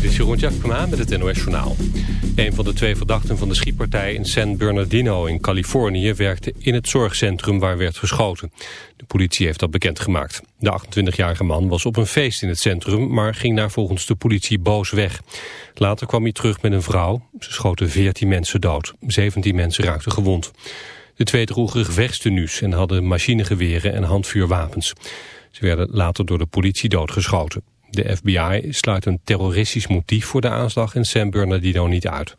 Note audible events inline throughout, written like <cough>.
Dit is Jeroen Tjepkema met het NOS Journaal. Een van de twee verdachten van de schietpartij in San Bernardino in Californië... werkte in het zorgcentrum waar werd geschoten. De politie heeft dat bekendgemaakt. De 28-jarige man was op een feest in het centrum... maar ging daar volgens de politie boos weg. Later kwam hij terug met een vrouw. Ze schoten 14 mensen dood. 17 mensen raakten gewond. De twee droegen gevechtstenues en hadden machinegeweren en handvuurwapens. Ze werden later door de politie doodgeschoten. De FBI sluit een terroristisch motief voor de aanslag in San Bernardino niet uit.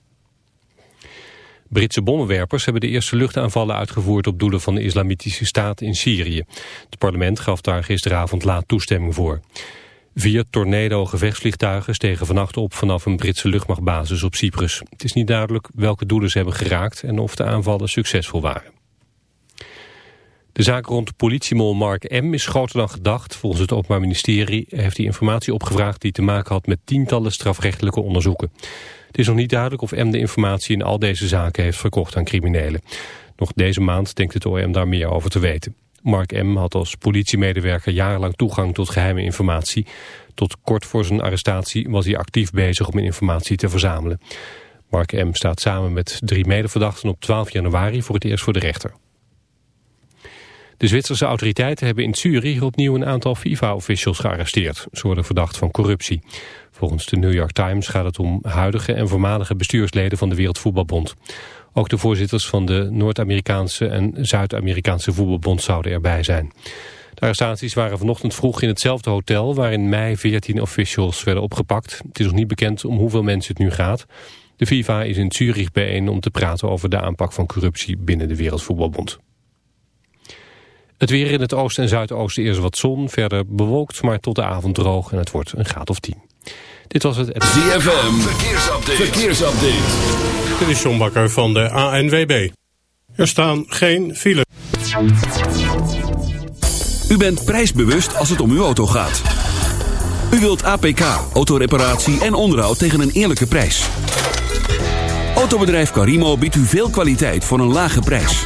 Britse bommenwerpers hebben de eerste luchtaanvallen uitgevoerd op doelen van de islamitische staat in Syrië. Het parlement gaf daar gisteravond laat toestemming voor. Vier tornado-gevechtsvliegtuigen stegen vannacht op vanaf een Britse luchtmachtbasis op Cyprus. Het is niet duidelijk welke doelen ze hebben geraakt en of de aanvallen succesvol waren. De zaak rond politiemol Mark M. is groter dan gedacht. Volgens het Openbaar Ministerie heeft hij informatie opgevraagd... die te maken had met tientallen strafrechtelijke onderzoeken. Het is nog niet duidelijk of M de informatie in al deze zaken heeft verkocht aan criminelen. Nog deze maand denkt het OM daar meer over te weten. Mark M. had als politiemedewerker jarenlang toegang tot geheime informatie. Tot kort voor zijn arrestatie was hij actief bezig om informatie te verzamelen. Mark M. staat samen met drie medeverdachten op 12 januari voor het eerst voor de rechter. De Zwitserse autoriteiten hebben in Zurich opnieuw een aantal FIFA-officials gearresteerd. Ze worden verdacht van corruptie. Volgens de New York Times gaat het om huidige en voormalige bestuursleden van de Wereldvoetbalbond. Ook de voorzitters van de Noord-Amerikaanse en Zuid-Amerikaanse voetbalbond zouden erbij zijn. De arrestaties waren vanochtend vroeg in hetzelfde hotel waar in mei 14 officials werden opgepakt. Het is nog niet bekend om hoeveel mensen het nu gaat. De FIFA is in Zurich bijeen om te praten over de aanpak van corruptie binnen de Wereldvoetbalbond. Het weer in het oosten en zuidoosten eerst wat zon, verder bewolkt, maar tot de avond droog en het wordt een graad of 10. Dit was het... ZFM, verkeersupdate. verkeersupdate. Dit is John Bakker van de ANWB. Er staan geen files. U bent prijsbewust als het om uw auto gaat. U wilt APK, autoreparatie en onderhoud tegen een eerlijke prijs. Autobedrijf Carimo biedt u veel kwaliteit voor een lage prijs.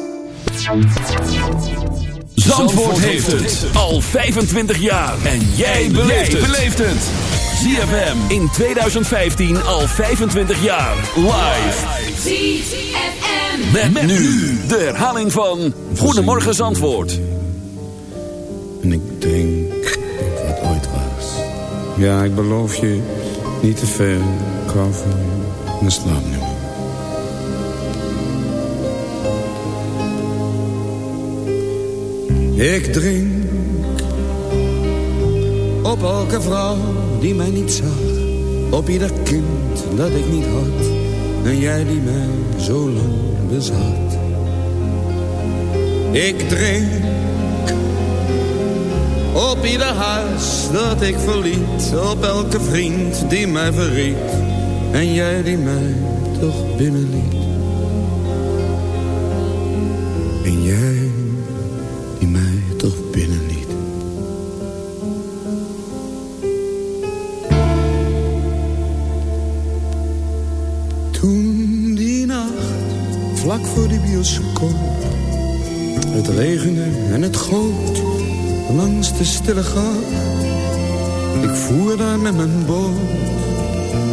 Zandvoort heeft het al 25 jaar. En jij beleeft het. ZFM in 2015 al 25 jaar. Live. ZFM. Met, nu de herhaling van Goedemorgen Zandvoort. En ik denk dat het ooit was. Ja, ik beloof je niet te veel. Ik hou van je. En slaap nu. Ik drink op elke vrouw die mij niet zag. Op ieder kind dat ik niet had. En jij die mij zo lang bezat. Ik drink op ieder huis dat ik verliet. Op elke vriend die mij verriet. En jij die mij toch binnenliet. Ik voer daar met mijn boot.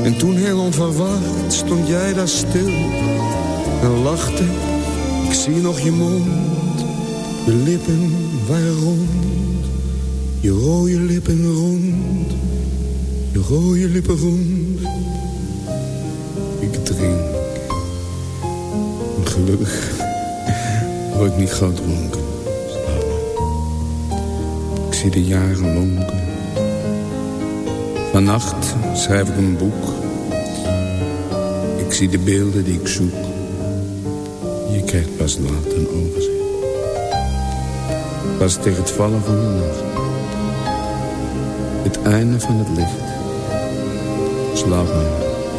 En toen heel onverwacht stond jij daar stil. En lachte, ik zie nog je mond. Je lippen waren rond. Je rode lippen rond. Je rode lippen rond. Ik drink. Gelukkig word ik niet gauw dronken. Ik zie de jaren lonken. Vannacht schrijf ik een boek. Ik zie de beelden die ik zoek. Je krijgt pas laat een overzicht. Pas tegen het vallen van de nacht. Het einde van het licht. Slaap me,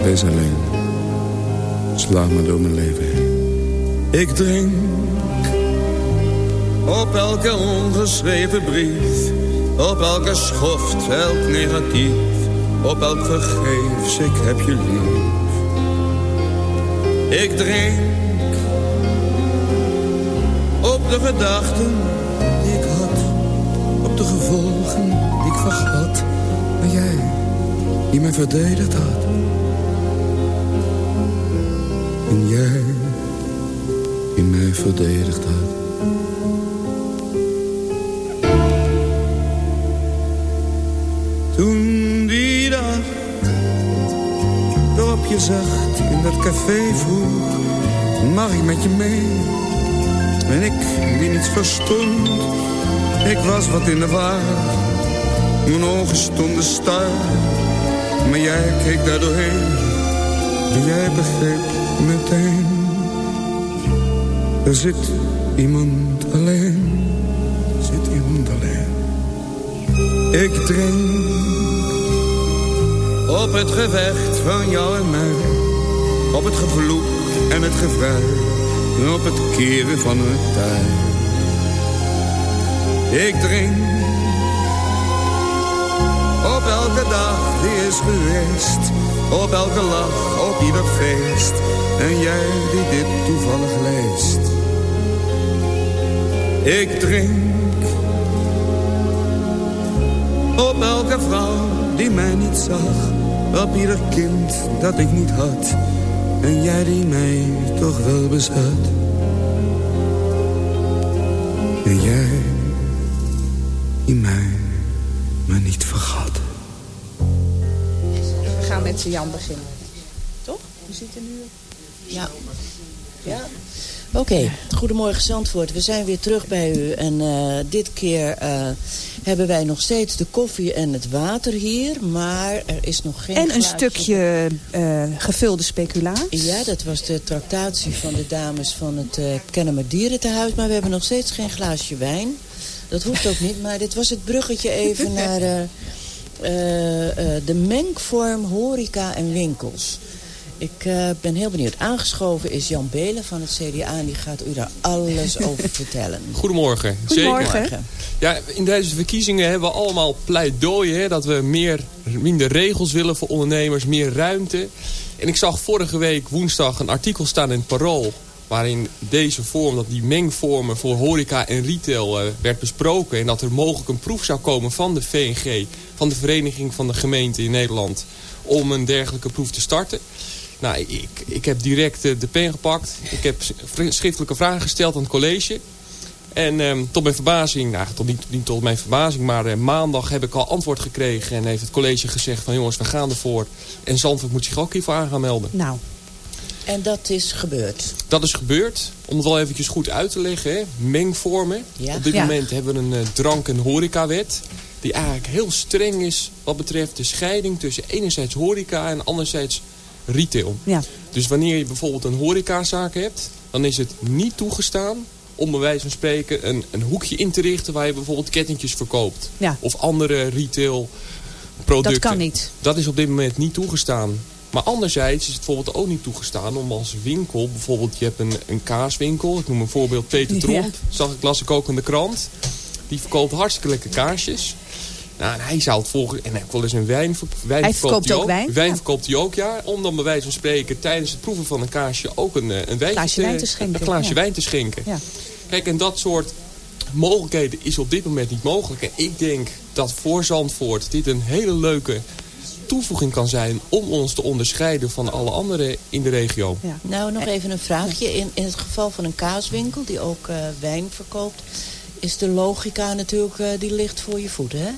wees alleen. Slaap me door mijn leven heen. Ik drink op elke ongeschreven brief. Op elke schoft, elk negatief. Op elk vergeefs, ik heb je lief. Ik drink op de gedachten die ik had. Op de gevolgen die ik vergat. Maar jij, die mij verdedigd had. En jij, die mij verdedigd had. Toen die dag waarop je zacht in dat café vroeg, mag ik met je mee? En ik, die niets verstond, ik was wat in de war. Mijn ogen stonden star, maar jij keek daar doorheen. En jij begreep meteen, er zit iemand alleen, zit iemand alleen. Ik drink op het gevecht van jou en mij. Op het gevloek en het. En op het keren van het tij. Ik drink op elke dag die is geweest. Op elke lach, op ieder feest. En jij die dit toevallig leest. Ik drink op elke vrouw die mij niet zag. Op ieder kind dat ik niet had. En jij die mij toch wel bezat. En jij die mij maar niet vergat. We gaan met z'n Jan beginnen. Toch? We zitten nu... Ja. Ja. Oké, goedemorgen Zandvoort. We zijn weer terug bij u. En uh, dit keer uh, hebben wij nog steeds de koffie en het water hier. Maar er is nog geen En een glaasje. stukje uh, gevulde speculaas. Ja, dat was de tractatie van de dames van het uh, Kennemer Dierentehuis. Maar we hebben nog steeds geen glaasje wijn. Dat hoeft ook niet. Maar dit was het bruggetje even <laughs> naar uh, de mengvorm horeca en winkels. Ik uh, ben heel benieuwd. Aangeschoven is Jan Belen van het CDA en die gaat u daar alles <laughs> over vertellen. Goedemorgen. Goedemorgen. Zeker. Ja, in deze verkiezingen hebben we allemaal pleidooien. Hè, dat we meer, minder regels willen voor ondernemers, meer ruimte. En ik zag vorige week woensdag een artikel staan in het Parool. Waarin deze vorm, dat die mengvormen voor horeca en retail uh, werd besproken. En dat er mogelijk een proef zou komen van de VNG, van de Vereniging van de Gemeenten in Nederland. Om een dergelijke proef te starten. Nou, ik, ik heb direct uh, de pen gepakt. Ik heb schriftelijke vragen gesteld aan het college. En um, tot mijn verbazing, nou tot niet, niet tot mijn verbazing, maar uh, maandag heb ik al antwoord gekregen. En heeft het college gezegd van jongens, we gaan ervoor. En Zandvoort moet zich ook hiervoor aan gaan melden. Nou. En dat is gebeurd? Dat is gebeurd. Om het wel eventjes goed uit te leggen, hè. mengvormen. Ja. Op dit ja. moment hebben we een uh, drank- en horecawet. Die eigenlijk heel streng is wat betreft de scheiding tussen enerzijds horeca en anderzijds retail. Ja. Dus wanneer je bijvoorbeeld een horecazaak hebt, dan is het niet toegestaan om bij wijze van spreken een, een hoekje in te richten waar je bijvoorbeeld kettingjes verkoopt. Ja. Of andere retail producten. Dat kan niet. Dat is op dit moment niet toegestaan. Maar anderzijds is het bijvoorbeeld ook niet toegestaan om als winkel, bijvoorbeeld je hebt een, een kaaswinkel, ik noem een voorbeeld Peter Tromp, Ja. zag ik, las ik ook in de krant. Die verkoopt hartstikke lekker kaarsjes. Nou, en hij zou het volgen. En hij wil eens een wijn, wijn Hij verkoopt hij ook wijn, Wijn ja. verkoopt hij ook, ja. Om dan bij wijze van spreken tijdens het proeven van een kaarsje ook een, eh, een, wijntje Glaasje wijn te schenken, Een glaasje ja. wijn te schenken. Ja. Kijk, en dat soort mogelijkheden is op dit moment niet mogelijk. En ik denk dat voor Zandvoort dit een hele leuke toevoeging kan zijn... om ons te onderscheiden van alle anderen in de regio. Ja. Nou, nog even een vraagje. In, in het geval van een kaaswinkel die ook uh, wijn verkoopt... is de logica natuurlijk, uh, die ligt voor je voeten, hè?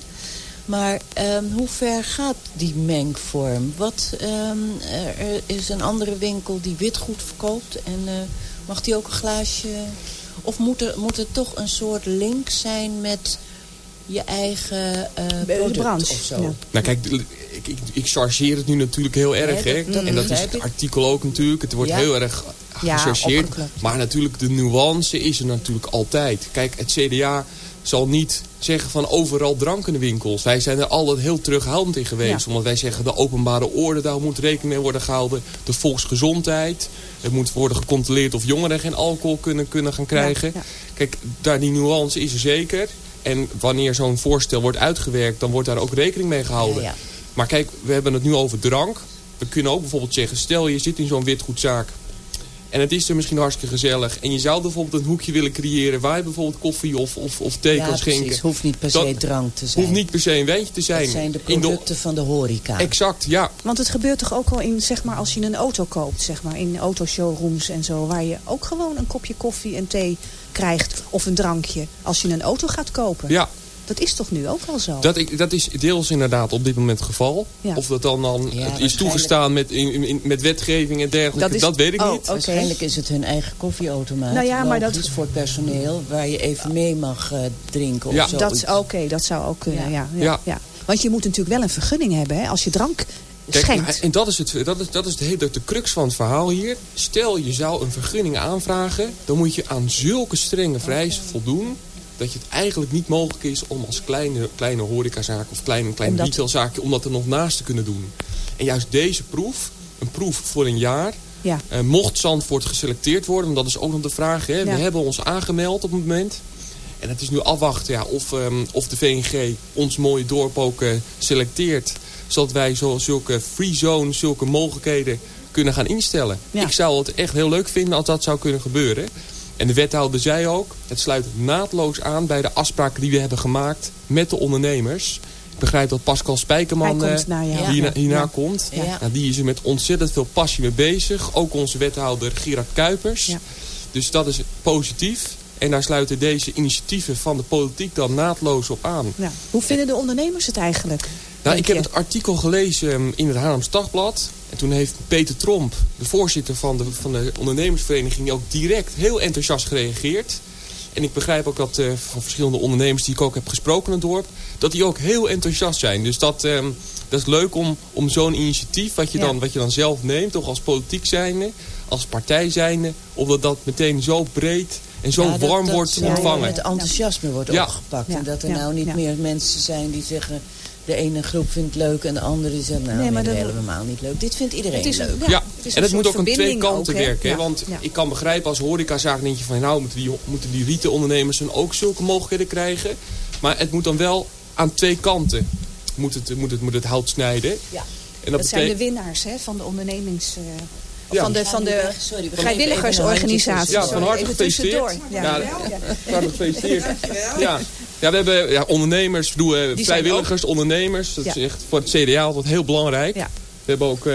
Maar um, hoe ver gaat die mengvorm? Wat, um, er is een andere winkel die witgoed verkoopt en uh, mag die ook een glaasje... Of moet er, moet er toch een soort link zijn met je eigen uh, de product branche. of zo. Ja. Nou kijk, ik, ik, ik chargeer het nu natuurlijk heel erg. Ja, hè? dat- en dat is het ik. artikel ook natuurlijk. Het wordt Ja. heel erg Ja, gechargeerd. maar natuurlijk de nuance is er natuurlijk altijd. Kijk, het CDA zal niet zeggen van overal drank in de winkels. Wij zijn er altijd heel terughoudend in geweest. Ja. Omdat wij zeggen de openbare orde, daar moet rekening mee worden gehouden. De volksgezondheid. Het moet worden gecontroleerd of jongeren geen alcohol kunnen, kunnen gaan krijgen. Ja, ja. Kijk, daar die nuance is er zeker. En wanneer zo'n voorstel wordt uitgewerkt, dan wordt daar ook rekening mee gehouden. Maar kijk, we hebben het nu over drank. We kunnen ook bijvoorbeeld zeggen, stel je zit in zo'n witgoedzaak. En het is er misschien hartstikke gezellig. En je zou bijvoorbeeld een hoekje willen creëren waar je bijvoorbeeld koffie of, of, of thee Ja, kan schenken. precies. Hoeft niet per se Dat drank te zijn. Hoeft niet per se een wijntje te zijn. Dat zijn de producten van de horeca. Exact, ja. Want het gebeurt toch ook al in, zeg maar, als je een auto koopt, zeg maar, in autoshowrooms en zo, waar je ook gewoon een kopje koffie en thee krijgt of een drankje als je een auto gaat kopen. Ja, Dat is toch nu ook al zo? dat, ik, dat is deels inderdaad op dit moment het geval. Ja. Of dat dan, dan Ja, het is toegestaan met, in, in- met wetgeving en dergelijke, Dat dat, is- weet ik oh, niet. Waarschijnlijk is het hun eigen koffieautomaat. Nou ja, maar dat- logisch, voor het personeel. Waar je even mee mag eh, drinken Ja. of zo. dat, Oké, dat zou ook kunnen, ja. Ja, Ja. ja. Want je moet natuurlijk wel een vergunning hebben hè, als je drank Kijk, schenkt. nou, en dat is, het, dat is, dat is de, hele, de crux van het verhaal hier. Stel je zou een vergunning aanvragen, dan moet je aan zulke strenge vereisen voldoen dat je het eigenlijk niet mogelijk is om als kleine, kleine horecazaak of klein, klein Omdat- retailzaakje om dat er nog naast te kunnen doen. En juist deze proef, een proef voor een jaar, Ja. eh, mocht Zandvoort geselecteerd worden, want dat is ook nog de vraag. Hè? Ja. We hebben ons aangemeld op het moment. En het is nu afwachten ja, of, ehm, of de VNG ons mooie dorp ook eh, selecteert. Zodat wij zo, zulke free zone, zulke mogelijkheden kunnen gaan instellen. Ja. Ik zou het echt heel leuk vinden als dat zou kunnen gebeuren. En de wethouder zei ook, het sluit naadloos aan bij de afspraken die we hebben gemaakt met de ondernemers. Ik begrijp dat Pascal Spijkerman eh, hierna, Ja. hierna Ja. komt. Ja. Nou, die is er met ontzettend veel passie mee bezig. Ook onze wethouder Gerard Kuipers. Ja. Dus dat is positief. En daar sluiten deze initiatieven van de politiek dan naadloos op aan. Ja. Hoe vinden de ondernemers het eigenlijk? Nou, ik heb het artikel gelezen ehm, in het Haarlems Dagblad. En toen heeft Peter Tromp, de voorzitter van de, van de ondernemersvereniging... ook direct heel enthousiast gereageerd. En ik begrijp ook dat eh, van verschillende ondernemers die ik ook heb gesproken in het dorp... dat die ook heel enthousiast zijn. Dus dat, ehm, dat is leuk om, om zo'n initiatief wat je, Ja. dan, wat je dan zelf neemt... toch als politiek zijnde, als partij zijnde... of dat dat meteen zo breed en zo Ja, dat- warm dat, wordt eh, ontvangen. met enthousiasme wordt Ja. opgepakt. Ja. En dat er Ja. nou niet Ja. meer mensen zijn die zeggen... de ene groep vindt het leuk en de andere zegt... nou, Nee, nee, maar dat helemaal niet leuk. Dit vindt iedereen Het is, leuk. ja, Ja, het is en het moet ook aan twee kanten ook, hè? werken. Ja, Want ja. ik kan begrijpen als horecazaak denk je van... nou, moeten die, moeten die rietenondernemers dan ook zulke mogelijkheden krijgen? Maar het moet dan wel aan twee kanten moet het, moet het, moet het hout snijden. Ja. En Dat zijn de winnaars hè, van de ondernemings... eh, Ja. van de, van de Sorry, vrijwilligersorganisatie. Ja, van harte gefeliciteerd. Ja. Ja, van harte gefeliciteerd. Ja. ja, we hebben ja, ondernemers, bedoel, eh, vrijwilligers, ondernemers. Dat Ja. is echt voor het CDA altijd heel belangrijk. Ja. We hebben ook... eh,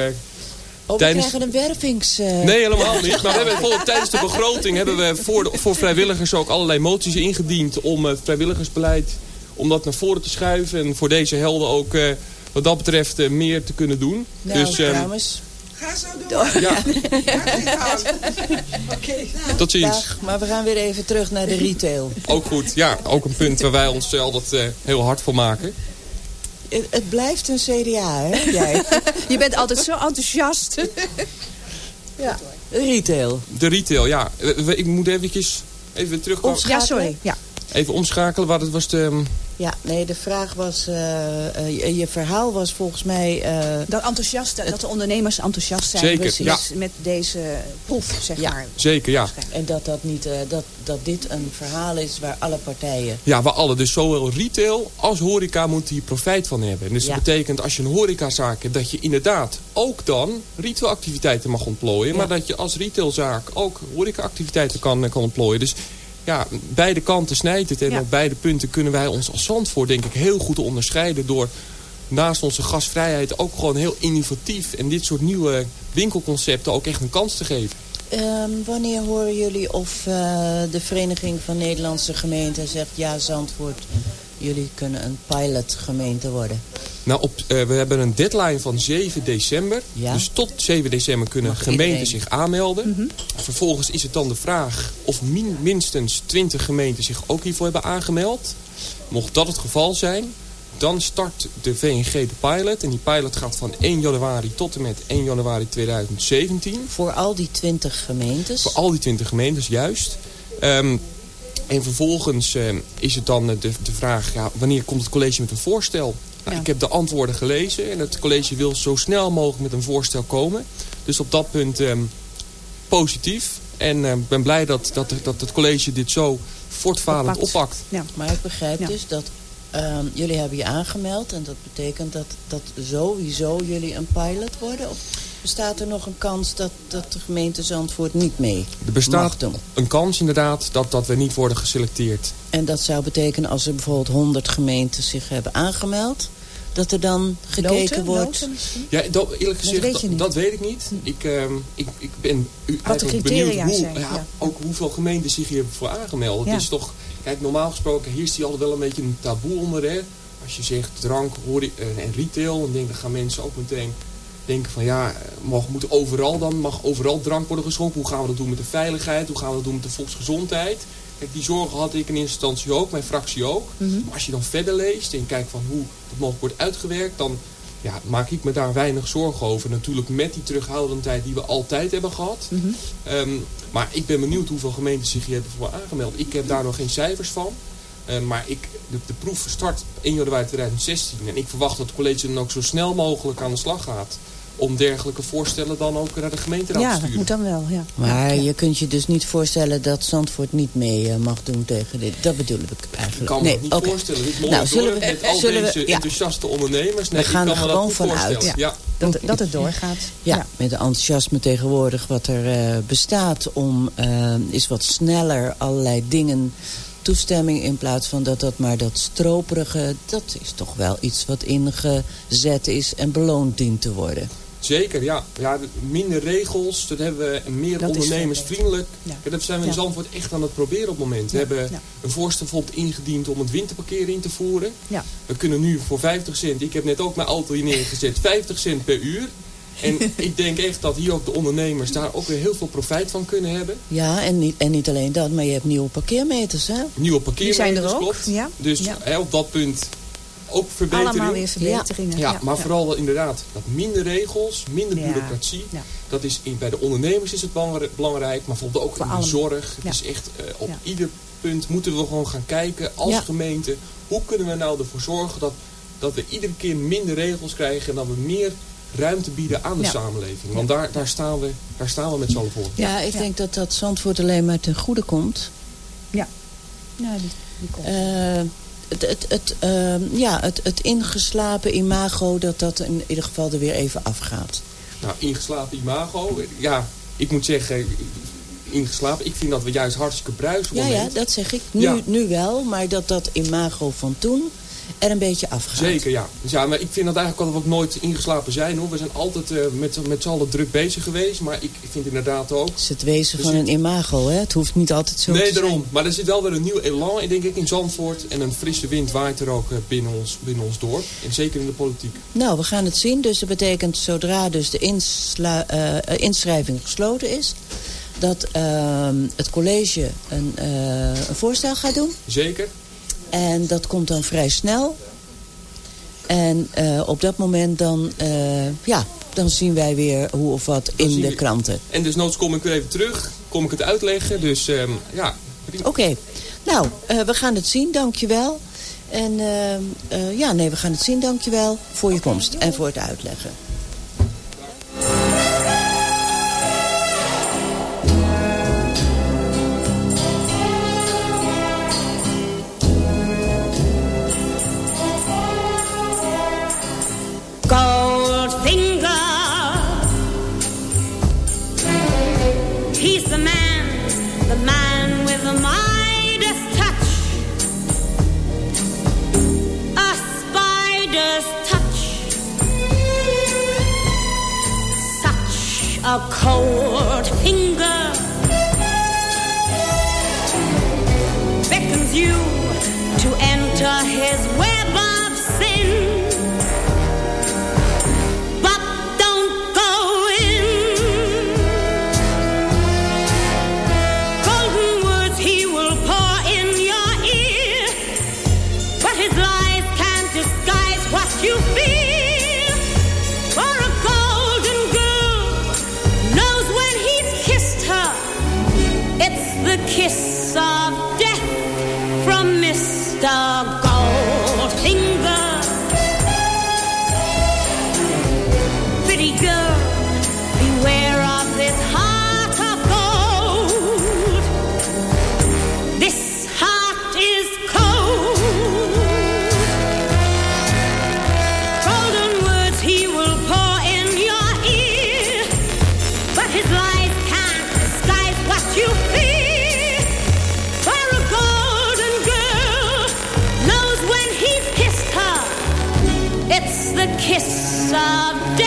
Oh, we Tijdens- krijgen een wervings... eh, Nee, helemaal <laughs> niet. Maar we hebben bijvoorbeeld tijdens de begroting hebben we voor, de, voor vrijwilligers ook allerlei moties ingediend om het vrijwilligersbeleid om dat naar voren te schuiven. En voor deze helden ook eh, wat dat betreft meer te kunnen doen. Nou, dus ehm, dames, Ga zo door. ja, <laughs> Oké. tot ziens. dag. Maar we gaan weer even terug naar de retail. Ook goed. Ja, ook een punt waar wij ons eh, altijd eh, heel hard voor maken. Het, het blijft een CDA, hè? Jij. <laughs> Je bent altijd zo enthousiast. <laughs> ja. Retail. De retail, ja. Eh, Ik moet eventjes even terugkomen. Ja, sorry. Ja. Even omschakelen. Wat het was de... ehm, Ja, nee, de vraag was... eh, eh, je, je verhaal was volgens mij... eh, Dat, enthousiast, dat de ondernemers enthousiast zijn Zeker, precies, ja. met deze proef, zeg Ja. maar. Zeker, ja. en dat, dat, niet, eh, dat, dat dit een verhaal is waar alle partijen... Ja, waar alle, dus zowel retail als horeca moeten hier profijt van hebben. Dus Ja. dat betekent als je een horecazaak hebt, dat je inderdaad ook dan retailactiviteiten mag ontplooien. Ja. Maar dat je als retailzaak ook horecaactiviteiten kan, kan ontplooien. Dus ja, beide kanten snijdt het. En Ja. op beide punten kunnen wij ons als Zandvoort denk ik heel goed onderscheiden door naast onze gasvrijheid ook gewoon heel innovatief en dit soort nieuwe winkelconcepten ook echt een kans te geven. Ehm, wanneer horen jullie of eh, de Vereniging van Nederlandse Gemeenten zegt... ja, Zandvoort, jullie kunnen een pilotgemeente worden? Nou, op, eh, we hebben een deadline van 7 december. Ja. Dus tot 7 december kunnen Mag gemeenten iedereen. zich aanmelden. Vervolgens is het dan de vraag of min- minstens 20 gemeenten zich ook hiervoor hebben aangemeld. Mocht dat het geval zijn, dan start de VNG de pilot. En die pilot gaat van 1 januari tot en met 1 januari 2017. Voor al die 20 gemeentes? Voor al die 20 gemeentes, juist. Um, en vervolgens um, is het dan de, de vraag, ja, wanneer komt het college met een voorstel? Nou, ja. Ik heb de antwoorden gelezen en het college wil zo snel mogelijk met een voorstel komen. Dus op dat punt um, positief. En ik uh, ben blij dat, dat, dat het college dit zo voortvarend oppakt. Ja. Maar ik begrijp ja. dus dat uh, jullie hebben je aangemeld. En dat betekent dat, dat sowieso jullie een pilot worden? Of bestaat er nog een kans dat, dat de gemeente Zandvoort niet mee Er bestaat een kans inderdaad dat, dat we niet worden geselecteerd. En dat zou betekenen als er bijvoorbeeld 100 gemeenten zich hebben aangemeld dat er dan gekeken Loten, wordt. Loten ja, dat, eerlijk gezegd, dat weet, je dat, dat weet ik niet. Ik, uh, ik, ik ben u Wat de criteria benieuwd hoe, zijn. ja, Ja. ook hoeveel gemeenten zich hiervoor aangemeld. Ja. Het is toch, kijk, normaal gesproken heerst hier altijd wel een beetje een taboe onder. Hè? Als je zegt drank eh, en retail, dan, denk, dan gaan mensen ook meteen denken van ja, mag, moet overal dan, mag overal drank worden geschonken? Hoe gaan we dat doen met de veiligheid? Hoe gaan we dat doen met de volksgezondheid? Kijk, die zorgen had ik in eerste instantie ook, mijn fractie ook. Mhm. Maar als je dan verder leest en kijkt van hoe het mogelijk wordt uitgewerkt, dan ja, maak ik me daar weinig zorgen over. Natuurlijk met die terughoudendheid die we altijd hebben gehad. Mhm. Um, maar ik ben benieuwd hoeveel gemeenten zich hier hebben voor aangemeld. Ik heb daar nog geen cijfers van. Uh, maar ik, de, de proef start 1 januari 2016. En ik verwacht dat het college dan ook zo snel mogelijk aan de slag gaat. Om dergelijke voorstellen dan ook naar de gemeenteraad Ja, te dat sturen. moet dan wel, ja. Maar Ja. je kunt je dus niet voorstellen dat Zandvoort niet mee eh, mag doen tegen dit. Dat bedoel ik Ik eigenlijk. kan me nee, dat niet voorstellen. Dit mooie Nou, zullen we- met al zullen we- deze ja. enthousiaste ondernemers. Nee, We gaan ik kan er me gewoon dat goed van uit. voorstellen. Ja. Dat, dat het doorgaat. Ja, met de enthousiasme tegenwoordig wat er eh, bestaat om eh, is wat sneller allerlei dingen toestemming in plaats van dat dat maar dat stroperige, dat is toch wel iets wat ingezet is en beloond dient te worden. Zeker, ja. ja. de- Minder regels, dat hebben we meer Dat ondernemersvriendelijk. Ja. Ja, dat zijn we in Ja. Zandvoort echt aan het proberen op het moment. We hebben een voorstel bijvoorbeeld ingediend om het winterparkeer in te voeren. Ja. We kunnen nu voor 50 cent, ik heb net ook mijn auto hier neergezet, <laughs> 50 cent per uur. En <laughs> ik denk echt dat hier ook de ondernemers daar ook weer heel veel profijt van kunnen hebben. Ja, en niet, en niet alleen dat, maar je hebt nieuwe parkeermeters, hè? Nieuwe Die zijn er parkeermeters, ook. klopt. Ja. Dus Ja. hè, op dat punt ook verbetering. Allemaal weer verbeteringen. Ja, maar vooral wel inderdaad dat minder regels, minder Ja. bureaucratie. Ja. Dat is in, bij de ondernemers is het belangrijk, maar bijvoorbeeld ook Voor in de allemaal. zorg. Het Ja. is echt eh, op Ja. ieder punt moeten we gewoon gaan kijken als Ja. gemeente. Hoe kunnen we nou ervoor zorgen dat, dat we iedere keer minder regels krijgen en dat we meer ruimte bieden aan de Ja. samenleving. Want daar, daar, staan we, daar staan we met z'n allen voor. Ja, ik Ja. denk dat dat Zandvoort alleen maar ten goede komt. Ja, die, die komt. Eh, het, het, het, eh, ja, het, het ingeslapen imago, dat dat in ieder geval er weer even afgaat. Nou, ingeslapen imago. Ja, ik moet zeggen, ingeslapen. Ik vind dat we juist hartstikke bruisen Ja, ja, dat zeg ik. Nu, Ja. nu wel, maar dat dat imago van toen er een beetje afgaat. Zeker, ja. Dus ja, maar ik vind dat eigenlijk dat we ook nooit ingeslapen zijn. Hoor. We zijn altijd eh, met, met z'n allen druk bezig geweest. Maar ik, ik vind inderdaad ook... Het is het wezen van een imago, hè? Het hoeft niet altijd zo nee, te daarom. zijn. Maar er zit wel weer een nieuw elan in, denk ik, in Zandvoort. En een frisse wind waait er ook eh, binnen ons, binnen ons dorp. En zeker in de politiek. Nou, we gaan het zien. Dus dat betekent zodra dus de insla- eh, inschrijving gesloten is... dat ehm, het college een, een voorstel gaat doen. Zeker. En dat komt dan vrij snel. En eh, op dat moment dan, eh, ja, dan zien wij weer hoe of wat in de kranten. En dus noods kom ik weer even terug. Kom ik het uitleggen. Dus ehm, ja. Oké, nou, eh, we gaan het zien, dankjewel. En ehm, eh, ja, nee, we gaan het zien, dankjewel voor je komst en voor het uitleggen. kiss of death.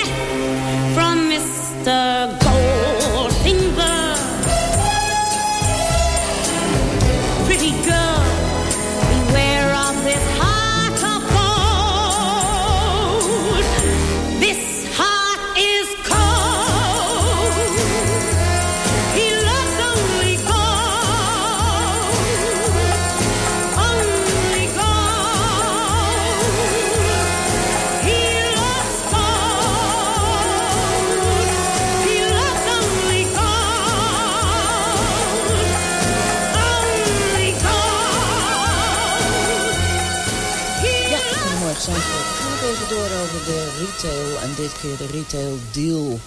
Keer de retail deal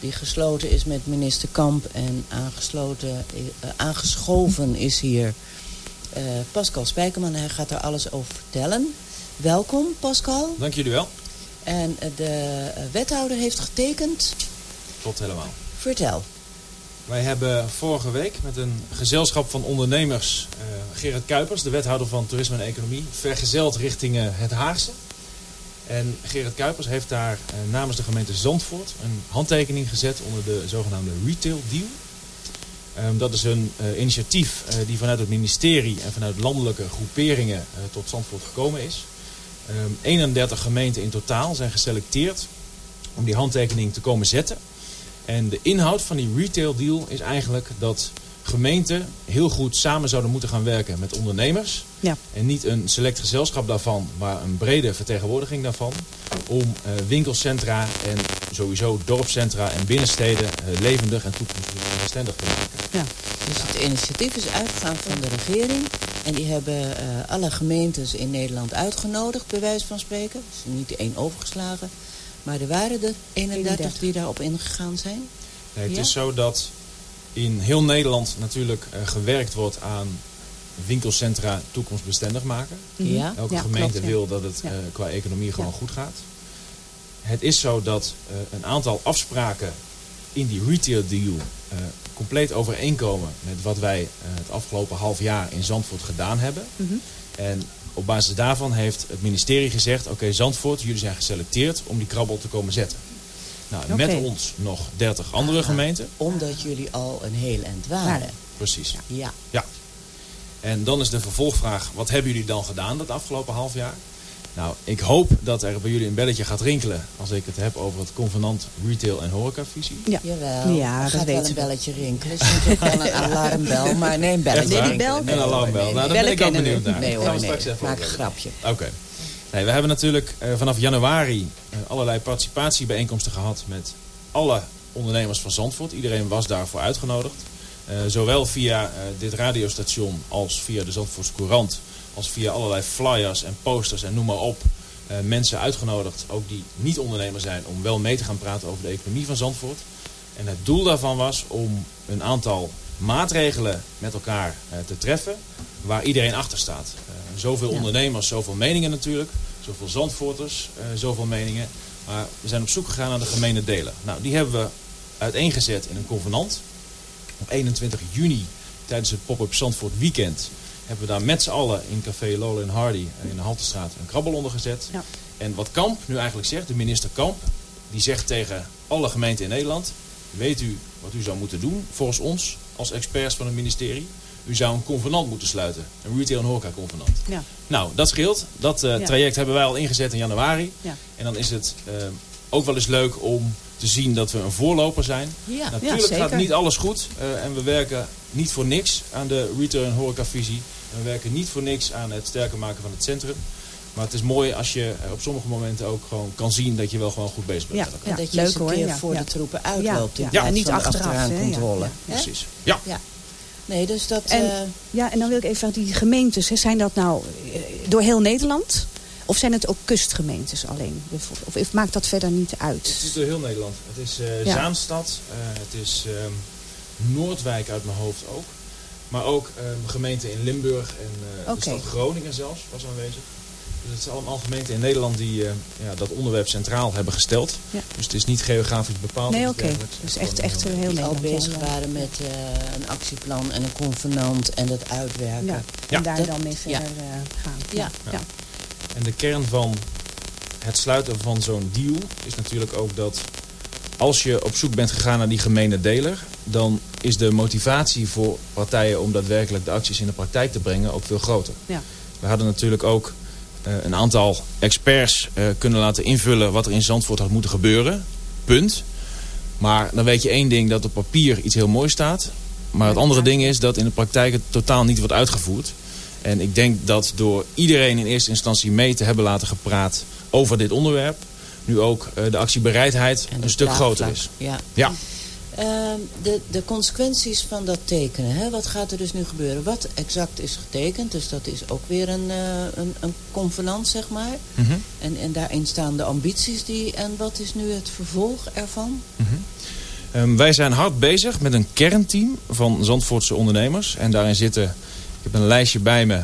die gesloten is met minister Kamp. En aangesloten, eh, aangeschoven is hier eh, Pascal Spijkerman. Hij gaat er alles over vertellen. Welkom Pascal. Dank jullie wel. En eh, de wethouder heeft getekend. Klopt helemaal. Vertel. Wij hebben vorige week met een gezelschap van ondernemers... eh, Gerard Kuipers, de wethouder van Toerisme en Economie... vergezeld richting het Haagse. En Gerard Kuipers heeft daar eh, namens de gemeente Zandvoort... een handtekening gezet onder de zogenaamde Retail Deal. Ehm, dat is een eh, initiatief eh, die vanuit het ministerie... en vanuit landelijke groeperingen tot Zandvoort gekomen is. Ehm 31 gemeenten in totaal zijn geselecteerd... om die handtekening te komen zetten... En de inhoud van die retail deal is eigenlijk dat gemeenten heel goed samen zouden moeten gaan werken met ondernemers. Ja. En niet een select gezelschap daarvan, maar een brede vertegenwoordiging daarvan. Om eh, winkelcentra en sowieso dorpscentra en binnensteden eh, levendig en toekomstbestendig te maken. Ja. Dus het initiatief is uitgegaan van de regering. En die hebben eh, alle gemeentes in Nederland uitgenodigd, bij wijze van spreken. Dus niet één overgeslagen. Maar er waren er 31, 31. die daarop ingegaan zijn. Nee, het Ja? is zo dat in heel Nederland natuurlijk eh, gewerkt wordt aan winkelcentra toekomstbestendig maken. Mhm. Ja? Elke Ja, gemeente klopt, ja. wil dat het eh, qua economie gewoon goed gaat. Het is zo dat eh, een aantal afspraken in die retail deal compleet overeenkomen met wat wij het afgelopen half jaar in Zandvoort gedaan hebben. Mhm. En op basis daarvan heeft het ministerie gezegd, oké Zandvoort, jullie zijn geselecteerd om die krabbel te komen zetten. Nou, met ons nog 30 andere Ah. gemeenten. Omdat jullie al een heel eind waren. Waren. Precies. Ja. En dan is de vervolgvraag, wat hebben jullie dan gedaan dat afgelopen half jaar? Nou, ik hoop dat er bij jullie een belletje gaat rinkelen als ik het heb over het convenant retail en horecavisie. Ja. Jawel, Ja, er dat gaat wel een belletje rinkelen. Het is natuurlijk wel een <laughs> alarmbel, maar nee, een belletje bel? Nee, Een alarmbel. nee, Nou, nee. daar ben ik ook benieuwd naar. Nee hoor, we nee. straks even Maak een grapje. Oké. Nee, we hebben natuurlijk eh, vanaf januari eh, allerlei participatiebijeenkomsten gehad met alle ondernemers van Zandvoort. Iedereen was daarvoor uitgenodigd. Eh, zowel via dit radiostation als via de Zandvoortse Courant. Als via allerlei flyers en posters en noem maar op. mensen uitgenodigd, ook die niet ondernemer zijn, om wel mee te gaan praten over de economie van Zandvoort. En het doel daarvan was om een aantal maatregelen met elkaar te treffen waar iedereen achter staat. Zoveel Ja. ondernemers, zoveel meningen natuurlijk. Zoveel Zandvoorters, eh, zoveel meningen. Maar we zijn op zoek gegaan naar de gemene delen. Nou, die hebben we uiteengezet in een convenant. Op 21 juni, tijdens het Pop-up Zandvoort Weekend, hebben we daar met z'n allen in Café Lola en Hardy eh, in de Haltestraat een krabbel onder gezet. Ja. En wat Kamp nu eigenlijk zegt, de minister Kamp, die zegt tegen alle gemeenten in Nederland, weet u wat u zou moeten doen volgens ons als experts van het ministerie? U zou een convenant moeten sluiten, een retail en horeca convenant. Ja. Nou, dat scheelt. Dat eh, Ja. traject hebben wij al ingezet in januari. Ja. En dan is het eh, ook wel eens leuk om te zien dat we een voorloper zijn. Ja. Natuurlijk gaat niet alles goed. eh, en we werken niet voor niks aan de retail en horecavisie. En we werken niet voor niks aan het sterker maken van het centrum. Maar het is mooi als je op sommige momenten ook gewoon kan zien dat je wel gewoon goed bezig bent Ja. met elkaar. En dat je leuk eens een keer voor ja. de troepen uitloopt. Ja, En niet achteraf, achteraan ja. controle. Precies. Ja. Nee, dus dat... En- eh, Ja, en dan wil ik even die gemeentes. hè, Zijn dat nou eh, door heel Nederland? Of zijn het ook kustgemeentes alleen? bijvoorbeeld? Of maakt dat verder niet uit? Het is door heel Nederland. Het is eh, Ja. Zaanstad, eh, het is ehm, Noordwijk uit mijn hoofd ook. Maar ook ehm, gemeenten in Limburg en eh, de stad Groningen zelfs was aanwezig. Dus het zijn allemaal gemeenten in Nederland die eh, ja, dat onderwerp centraal hebben gesteld. Ja. Dus het is niet geografisch bepaald. Nee, oké. Dus echt, echt heel- heel die al Nederland. ja, bezig waren met eh, een actieplan en een convenant en het uitwerken. Ja, Ja. en daar Dat- dan mee ja. verder eh, gaan. Ja. ja. En de kern van het sluiten van zo'n deal is natuurlijk ook dat als je op zoek bent gegaan naar die gemene deler, dan is de motivatie voor partijen om daadwerkelijk de acties in de praktijk te brengen ook veel groter. Ja. We hadden natuurlijk ook eh, een aantal experts eh, kunnen laten invullen wat er in Zandvoort had moeten gebeuren. Punt. Maar dan weet je één ding, dat op papier iets heel moois staat. Maar het andere ding is dat in de praktijk het totaal niet wordt uitgevoerd. En ik denk dat door iedereen in eerste instantie mee te hebben laten gepraat over dit onderwerp... nu ook eh, de actiebereidheid een stuk groter is. Ja. Ja. Ehm, de, de consequenties van dat tekenen, hè? wat gaat er dus nu gebeuren? Wat exact is getekend, dus dat is ook weer een, eh, een, een convenant, zeg maar. Mhm. En, en daarin staan de ambities die, en wat is nu het vervolg ervan? Ehm, wij zijn hard bezig met een kernteam van Zandvoortse ondernemers. En daarin zitten, ik heb een lijstje bij me,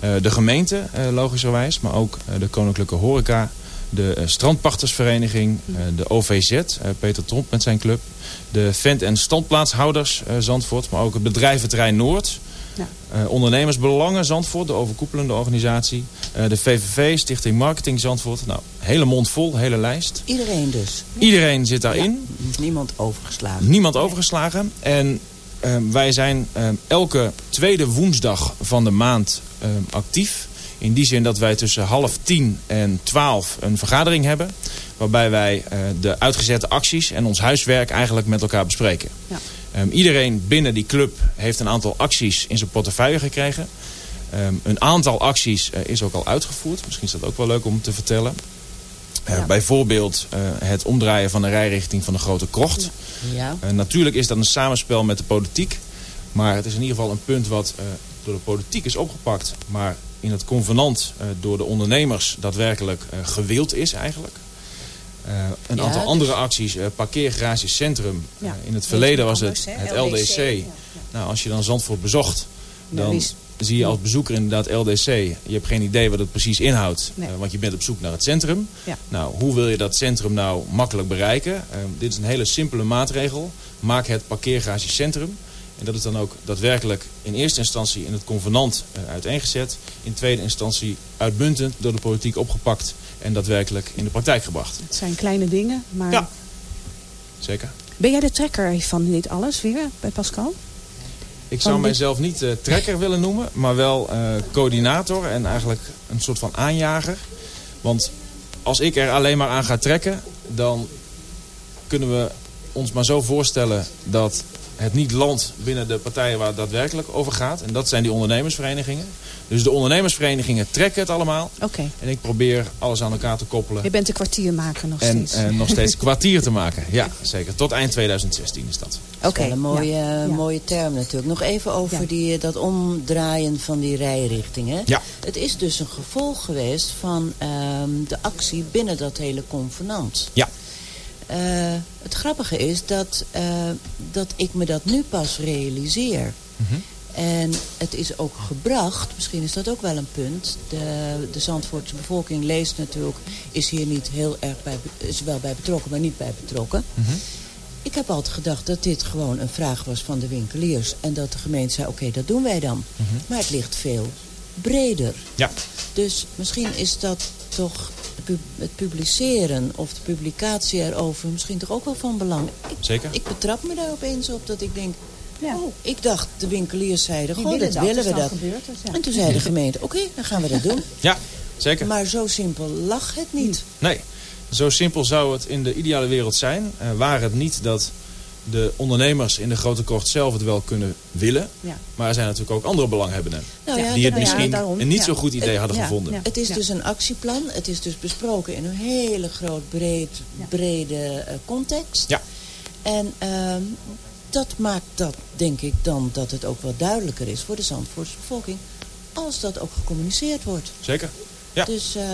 eh, de gemeente eh, logischerwijs. Maar ook de Koninklijke Horeca, de eh, Strandpachtersvereniging, eh, de OVZ, eh, Peter Tromp met zijn club. De vent- en standplaatshouders eh, Zandvoort, maar ook het bedrijventerrein Noord. Ja. Eh, ondernemersbelangen Zandvoort, de overkoepelende organisatie. Eh, de VVV, Stichting Marketing Zandvoort. Nou, hele mond vol, hele lijst. Iedereen dus. Iedereen zit daarin. Is niemand overgeslagen. Niemand overgeslagen. En wij zijn elke tweede woensdag van de maand actief. In die zin dat wij tussen half tien en twaalf een vergadering hebben. Waarbij wij eh, de uitgezette acties en ons huiswerk eigenlijk met elkaar bespreken. Ja. Ehm, iedereen binnen die club heeft een aantal acties in zijn portefeuille gekregen. Ehm, een aantal acties eh, is ook al uitgevoerd. Misschien is dat ook wel leuk om te vertellen. Eh, Bijvoorbeeld het omdraaien van de rijrichting van de Grote Krocht. Ja. Natuurlijk is dat een samenspel met de politiek. Maar het is in ieder geval een punt wat door de politiek is opgepakt. Maar in het convenant eh, door de ondernemers daadwerkelijk eh, gewild is eigenlijk. Eh, een Ja, aantal dus- andere acties. parkeergarage Centrum. Ja. In het verleden was het het LDC. Ja. Nou, als je dan Zandvoort bezocht, dan is- zie je als bezoeker inderdaad LDC. Je hebt geen idee wat het precies inhoudt, Nee. want je bent op zoek naar het centrum. Nou, hoe wil je dat centrum nou makkelijk bereiken? Dit is een hele simpele maatregel. Maak het parkeergarage centrum. En dat is dan ook daadwerkelijk in eerste instantie in het convenant eh, uiteengezet. In tweede instantie uitmuntend door de politiek opgepakt en daadwerkelijk in de praktijk gebracht. Het zijn kleine dingen, maar... Ja. Zeker. Ben jij de trekker van dit alles weer, bij Pascal? Ik zou mijzelf niet eh, trekker willen noemen, maar wel eh, coördinator en eigenlijk een soort van aanjager. Want als ik er alleen maar aan ga trekken, dan kunnen we ons maar zo voorstellen dat het niet landt binnen de partijen waar het daadwerkelijk over gaat. En dat zijn die ondernemersverenigingen. Dus de ondernemersverenigingen trekken het allemaal. Oké. En ik probeer alles aan elkaar te koppelen. Je bent de kwartiermaker nog En steeds. eh, nog steeds <laughs> kwartier te maken. Ja, zeker. Tot eind 2016 is dat. Wel een mooie, ja. eh, mooie term natuurlijk. Nog even over Ja. die, dat omdraaien van die rijrichting. Hè? Ja. Het is dus een gevolg geweest van ehm, de actie binnen dat hele convenant. Ja. Eh, het grappige is dat, eh, dat ik me dat nu pas realiseer. Mhm. En het is ook gebracht, misschien is dat ook wel een punt. De, de Zandvoortse bevolking leest natuurlijk, is hier niet heel erg bij, is wel bij betrokken, maar niet bij betrokken. Mhm. Ik heb altijd gedacht dat dit gewoon een vraag was van de winkeliers. En dat de gemeente zei, oké, dat doen wij dan. Maar het ligt veel breder. Ja. Dus misschien is dat toch pub- het publiceren of de publicatie erover misschien toch ook wel van belang. Ik, Zeker. ik betrap me daar opeens op dat ik denk... Ja. Oh, ik dacht, de winkeliers zeiden, goh, dat willen dus we dan dat. gebeurt het, ja. En toen zei de gemeente, oké, dan gaan we dat doen. <laughs> Ja, zeker. Maar zo simpel lag het niet. Nee, zo simpel zou het in de ideale wereld zijn. Uh, waar het niet dat de ondernemers in de grote kort zelf het wel kunnen willen. Ja. Maar er zijn natuurlijk ook andere belanghebbenden. Nou ja, die het dat- misschien ja, daarom, een niet ja. zo goed idee hadden ja, gevonden. ja. Het is dus een actieplan. Het is dus besproken in een hele groot, breed, Ja. brede eh, context. Ja. En ehm, dat maakt dat, denk ik, dan dat het ook wat duidelijker is voor de Zandvoortse bevolking. Als dat ook gecommuniceerd wordt. Zeker. Ja. Dus, eh,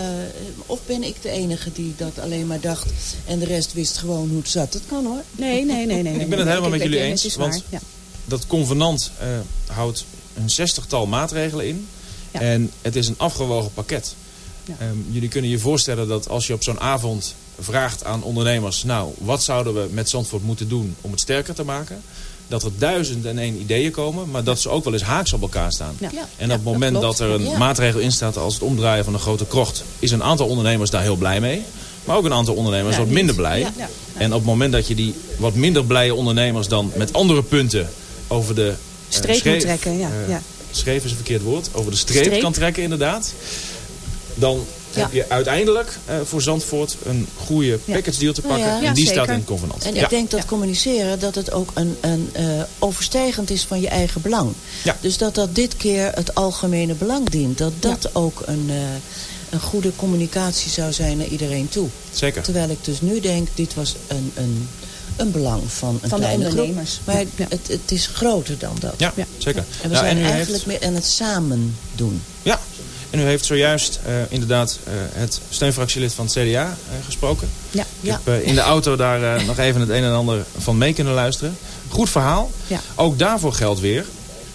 of ben ik de enige die dat alleen maar dacht en de rest wist gewoon hoe het zat. Dat kan hoor. Nee, nee, nee. nee, nee. Ik ben het helemaal met jullie het eens, want- ja. Dat convenant eh, houdt een zestigtal maatregelen in. Ja. En het is een afgewogen pakket. Ja. Ehm, jullie kunnen je voorstellen dat als je op zo'n avond vraagt aan ondernemers... nou, wat zouden we met Zandvoort moeten doen om het sterker te maken... dat er duizend en één ideeën komen... maar dat ze ook wel eens haaks op elkaar staan. Ja. En op het moment dat er een maatregel in staat als het omdraaien van een grote krocht... is een aantal ondernemers daar heel blij mee. Maar ook een aantal ondernemers wat minder blij. En op het moment dat je die wat minder blije ondernemers dan met andere punten over de... eh, Streep moet schreef- trekken, ja, eh, ja. Schreef is een verkeerd woord. Over de streep, Streep. kan trekken inderdaad. Dan Ja. heb je uiteindelijk eh, voor Zandvoort een goede package deal te Nou pakken. ja. en die Ja, staat in het convenant. En ja. ik denk dat communiceren, dat het ook een, een eh, overstijgend is van je eigen belang. Ja. Dus dat dat dit keer het algemene belang dient. Dat dat ook een, eh, een goede communicatie zou zijn naar iedereen toe. Zeker. Terwijl ik dus nu denk, dit was een, een een belang van een Van de kleine ondernemers. groep. Maar Ja. het, het is groter dan dat. Ja, zeker. En we Nou, zijn eigenlijk heeft- meer aan het samen doen. Ja, en u heeft zojuist eh, inderdaad eh, het steunfractielid van het CDA eh, gesproken. Ja. Ik Ja. heb in de auto daar nog even het een en ander van mee kunnen luisteren. Goed verhaal. Ja. Ook daarvoor geldt weer.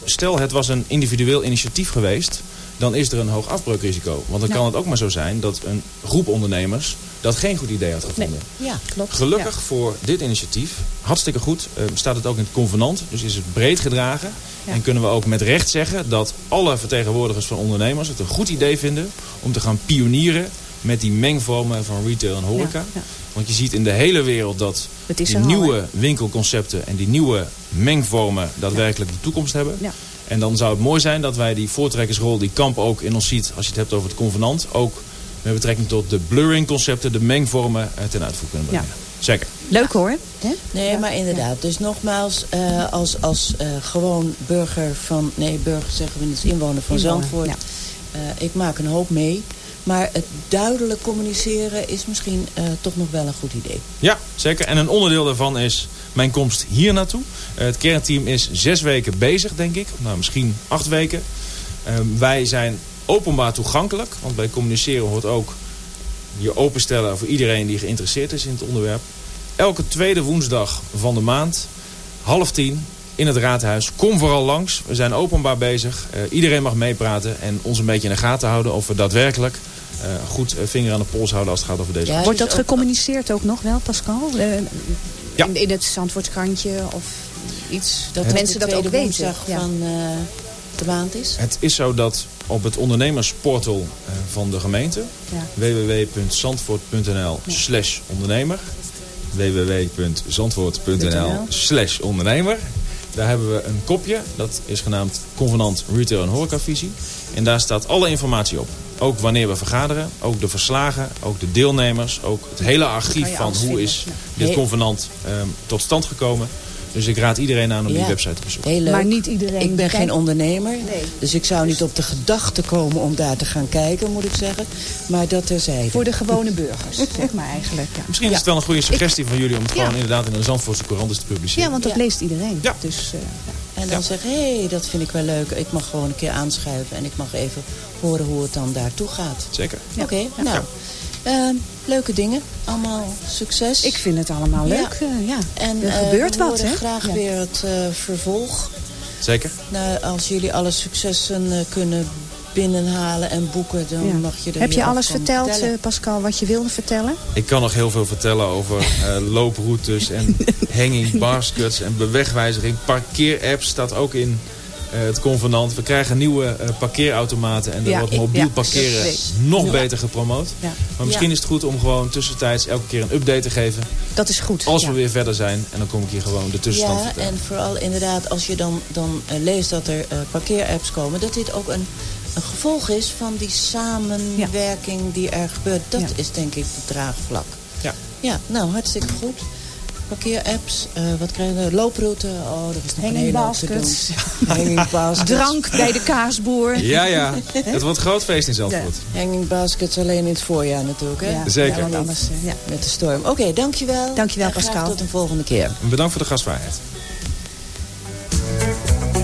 Stel het was een individueel initiatief geweest. Dan is er een hoog afbreukrisico. Want dan Ja. kan het ook maar zo zijn dat een groep ondernemers dat geen goed idee had gevonden. Ja, Klopt. Gelukkig Ja. voor dit initiatief, hartstikke goed, eh, staat het ook in het convenant. Dus is het breed gedragen. Ja. En kunnen we ook met recht zeggen dat alle vertegenwoordigers van ondernemers het een goed idee vinden om te gaan pionieren met die mengvormen van retail en horeca. Ja. Want je ziet in de hele wereld dat die al, nieuwe winkelconcepten en die nieuwe mengvormen daadwerkelijk de toekomst hebben. En dan zou het mooi zijn dat wij die voortrekkersrol die Kamp ook in ons ziet, als je het hebt over het convenant, ook met betrekking tot de blurring concepten, de mengvormen eh, ten uitvoer kunnen brengen. Zeker. Leuk hoor. Hè? Nee, Ja. maar inderdaad. Dus nogmaals, eh, als, als eh, gewoon burger van... Nee, burger zeggen we niet, inwoner van Inwoner, Zandvoort. ja. Eh, ik maak een hoop mee. Maar het duidelijk communiceren is misschien eh, toch nog wel een goed idee. Ja, zeker. En een onderdeel daarvan is mijn komst hier naartoe. Het kernteam is zes weken bezig, denk ik. Nou, misschien acht weken. Eh, wij zijn openbaar toegankelijk. Want bij communiceren hoort ook je openstellen voor iedereen die geïnteresseerd is in het onderwerp. Elke tweede woensdag van de maand, half tien, in het raadhuis. Kom vooral langs. We zijn openbaar bezig. Eh, iedereen mag meepraten en ons een beetje in de gaten houden of we daadwerkelijk eh, goed eh, vinger aan de pols houden als het gaat over deze Ja, Wordt dat ook- gecommuniceerd ook nog wel, Pascal? Eh, Ja. in, in het Zandvoortskrantje of iets? Dat het mensen dat ook tweede weten. Ja. van eh, de maand is. Het is zo dat op het ondernemersportal eh, van de gemeente... Ja. www.zandvoort.nl slash ondernemer... www.zandvoort.nl slash ondernemer... daar hebben we een kopje, dat is genaamd Convenant Retail en Horecavisie. En daar staat alle informatie op. Ook wanneer we vergaderen, ook de verslagen, ook de deelnemers... ook het hele archief van hoe is dit convenant ehm, tot stand gekomen... Dus ik raad iedereen aan om die website te bezoeken. Heel leuk. Maar niet iedereen Ik ben kijkt. geen ondernemer. Nee. Dus ik zou niet op de gedachte komen om daar te gaan kijken, moet ik zeggen. Maar dat terzijde. Voor de gewone burgers, <laughs> zeg maar eigenlijk. Ja, Misschien is het wel een goede suggestie van jullie om het Ja. gewoon inderdaad in een Zandvoortse courant te publiceren. ja want dat Ja. leest iedereen. Ja. Dus, eh, ja. En dan zeggen, hé, hey, dat vind ik wel leuk. Ik mag gewoon een keer aanschuiven en ik mag even horen hoe het dan daartoe gaat. Zeker. Oké, nou, ehm, leuke dingen. Allemaal succes. Ik vind het allemaal Ja. leuk. eh, ja. en er eh, gebeurt we wat, horen hè? graag Ja. weer het eh, vervolg. Zeker. Nou, als jullie alle successen eh, kunnen binnenhalen en boeken, dan Ja. mag je er Heb je alles verteld, vertellen. eh, Pascal, wat je wilde vertellen? Ik kan nog heel veel vertellen over eh, <laughs> looproutes en hanging baskets en bewegwijziging. Parkeerapps staat ook in het convenant. We krijgen nieuwe eh, parkeerautomaten en er wordt mobiel parkeren nog beter gepromoot. Ja. Maar misschien is het goed om gewoon tussentijds elke keer een update te geven. Dat is goed. Als we weer verder zijn. En dan kom ik hier gewoon de tussenstand Ja, vertellen. en vooral inderdaad als je dan, dan eh, leest dat er eh, parkeerapps komen... dat dit ook een, een gevolg is van die samenwerking die er gebeurt. Dat Ja. is denk ik het draagvlak. Ja. Ja, nou, hartstikke goed. Parkeerapps, eh wat krijgen we? Looproute, oh, dat is nog Hanging een hele baskets. Hanging <laughs> baskets. Drank bij de kaasboer. Ja, ja. Het wordt een groot feest in Zandvoort. Hanging baskets alleen in het voorjaar natuurlijk, hè? Ja, Zeker. ja, anders, eh, ja. Met de storm. Oké, dankjewel. Dankjewel, En Pascal. tot een volgende keer. En bedankt voor de gastvrijheid.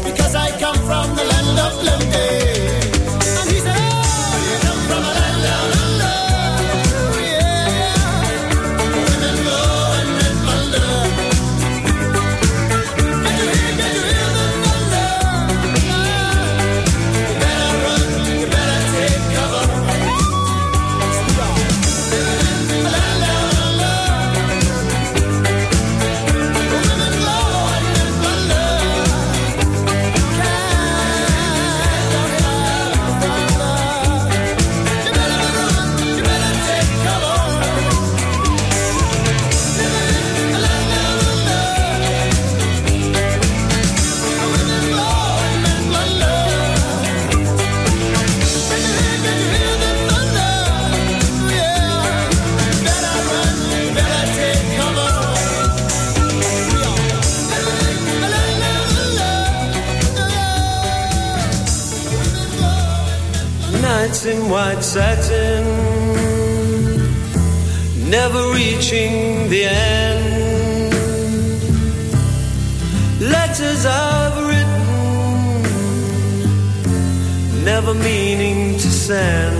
Because I come from the land of plenty. sand.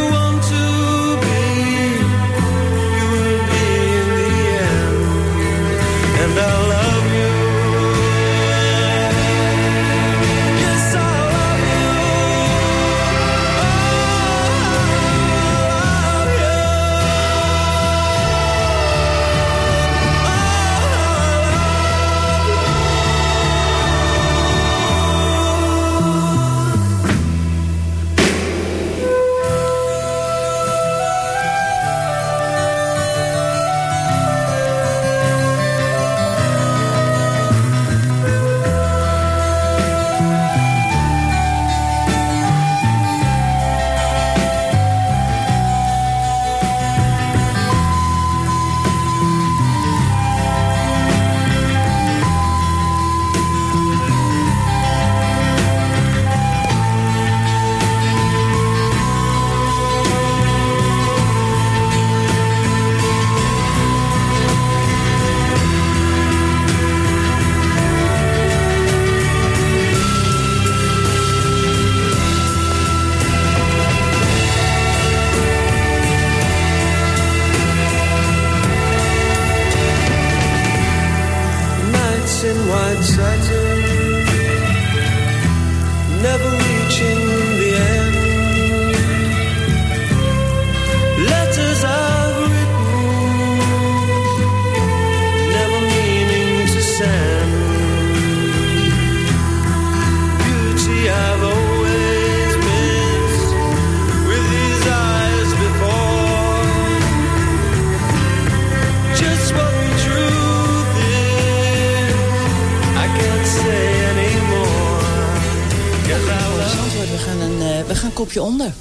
een, eh, kopje onder.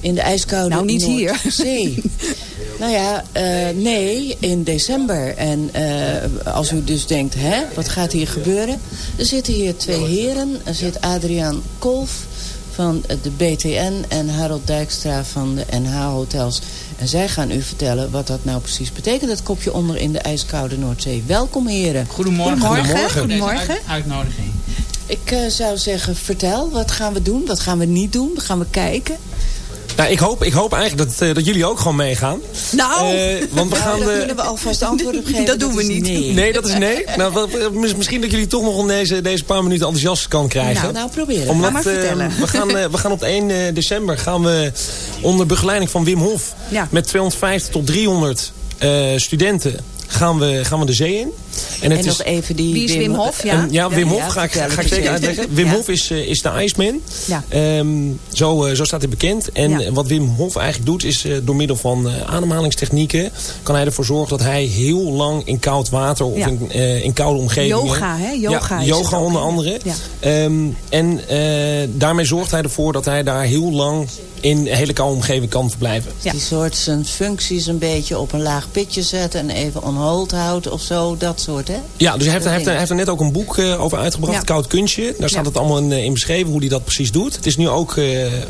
In de ijskoude Nou, niet hier. Zee. <laughs> nou ja, eh, nee, in december. En eh, als u dus denkt, hè, wat gaat hier gebeuren? Er zitten hier twee heren. Er zit Adriaan Kolf van de BTN en Harold Dijkstra van de NH Hotels. En zij gaan u vertellen wat dat nou precies betekent, dat kopje onder in de ijskoude Noordzee. Welkom heren. Goedemorgen. Goedemorgen. Goedemorgen. Goedemorgen. Deze uit- Uitnodiging. Ik eh, zou zeggen, vertel, wat gaan we doen? Wat gaan we niet doen? Wat gaan we kijken? Nou, ik hoop, ik hoop eigenlijk dat, eh, dat jullie ook gewoon meegaan. Nou, Eh, want we gaan daar de- kunnen we alvast antwoord op <laughs> geven. Dat doen we niet. Nee. Nee, dat is nee. Nou, wat- mis- misschien dat jullie toch nog in deze, deze paar minuten enthousiast kan krijgen. Nou, nou proberen. Omdat, Ga maar vertellen. we, gaan, we gaan op 1 eh, december gaan we onder begeleiding van Wim Hof... Ja. met 250 tot 300 eh, studenten gaan we, gaan we de zee in. En, het nog even die... Wie is Wim Hof? Ja. En, ja, Wim Hof ga ik, ga ik zeker uitleggen. Wim Ja. Hof is, eh, is de Iceman. Ja. Ehm, zo, eh, zo staat hij bekend. En Ja. wat Wim Hof eigenlijk doet is eh, door middel van ademhalingstechnieken... kan hij ervoor zorgen dat hij heel lang in koud water of Ja. in, in koude omgevingen... Yoga, hè? Yoga Ja, is yoga ook, onder andere. Ja. Ehm, en eh, daarmee zorgt hij ervoor dat hij daar heel lang in een hele koude omgeving kan verblijven. Die soort zijn functies een beetje op een laag pitje zetten... en even on hold houdt of zo, dat soort, hè? Ja, dus hij heeft, hij heeft, hij heeft er net ook een boek eh, over uitgebracht, Ja. Koud Kunstje. Daar staat Ja. het allemaal in, eh, in beschreven hoe hij dat precies doet. Het is nu ook eh,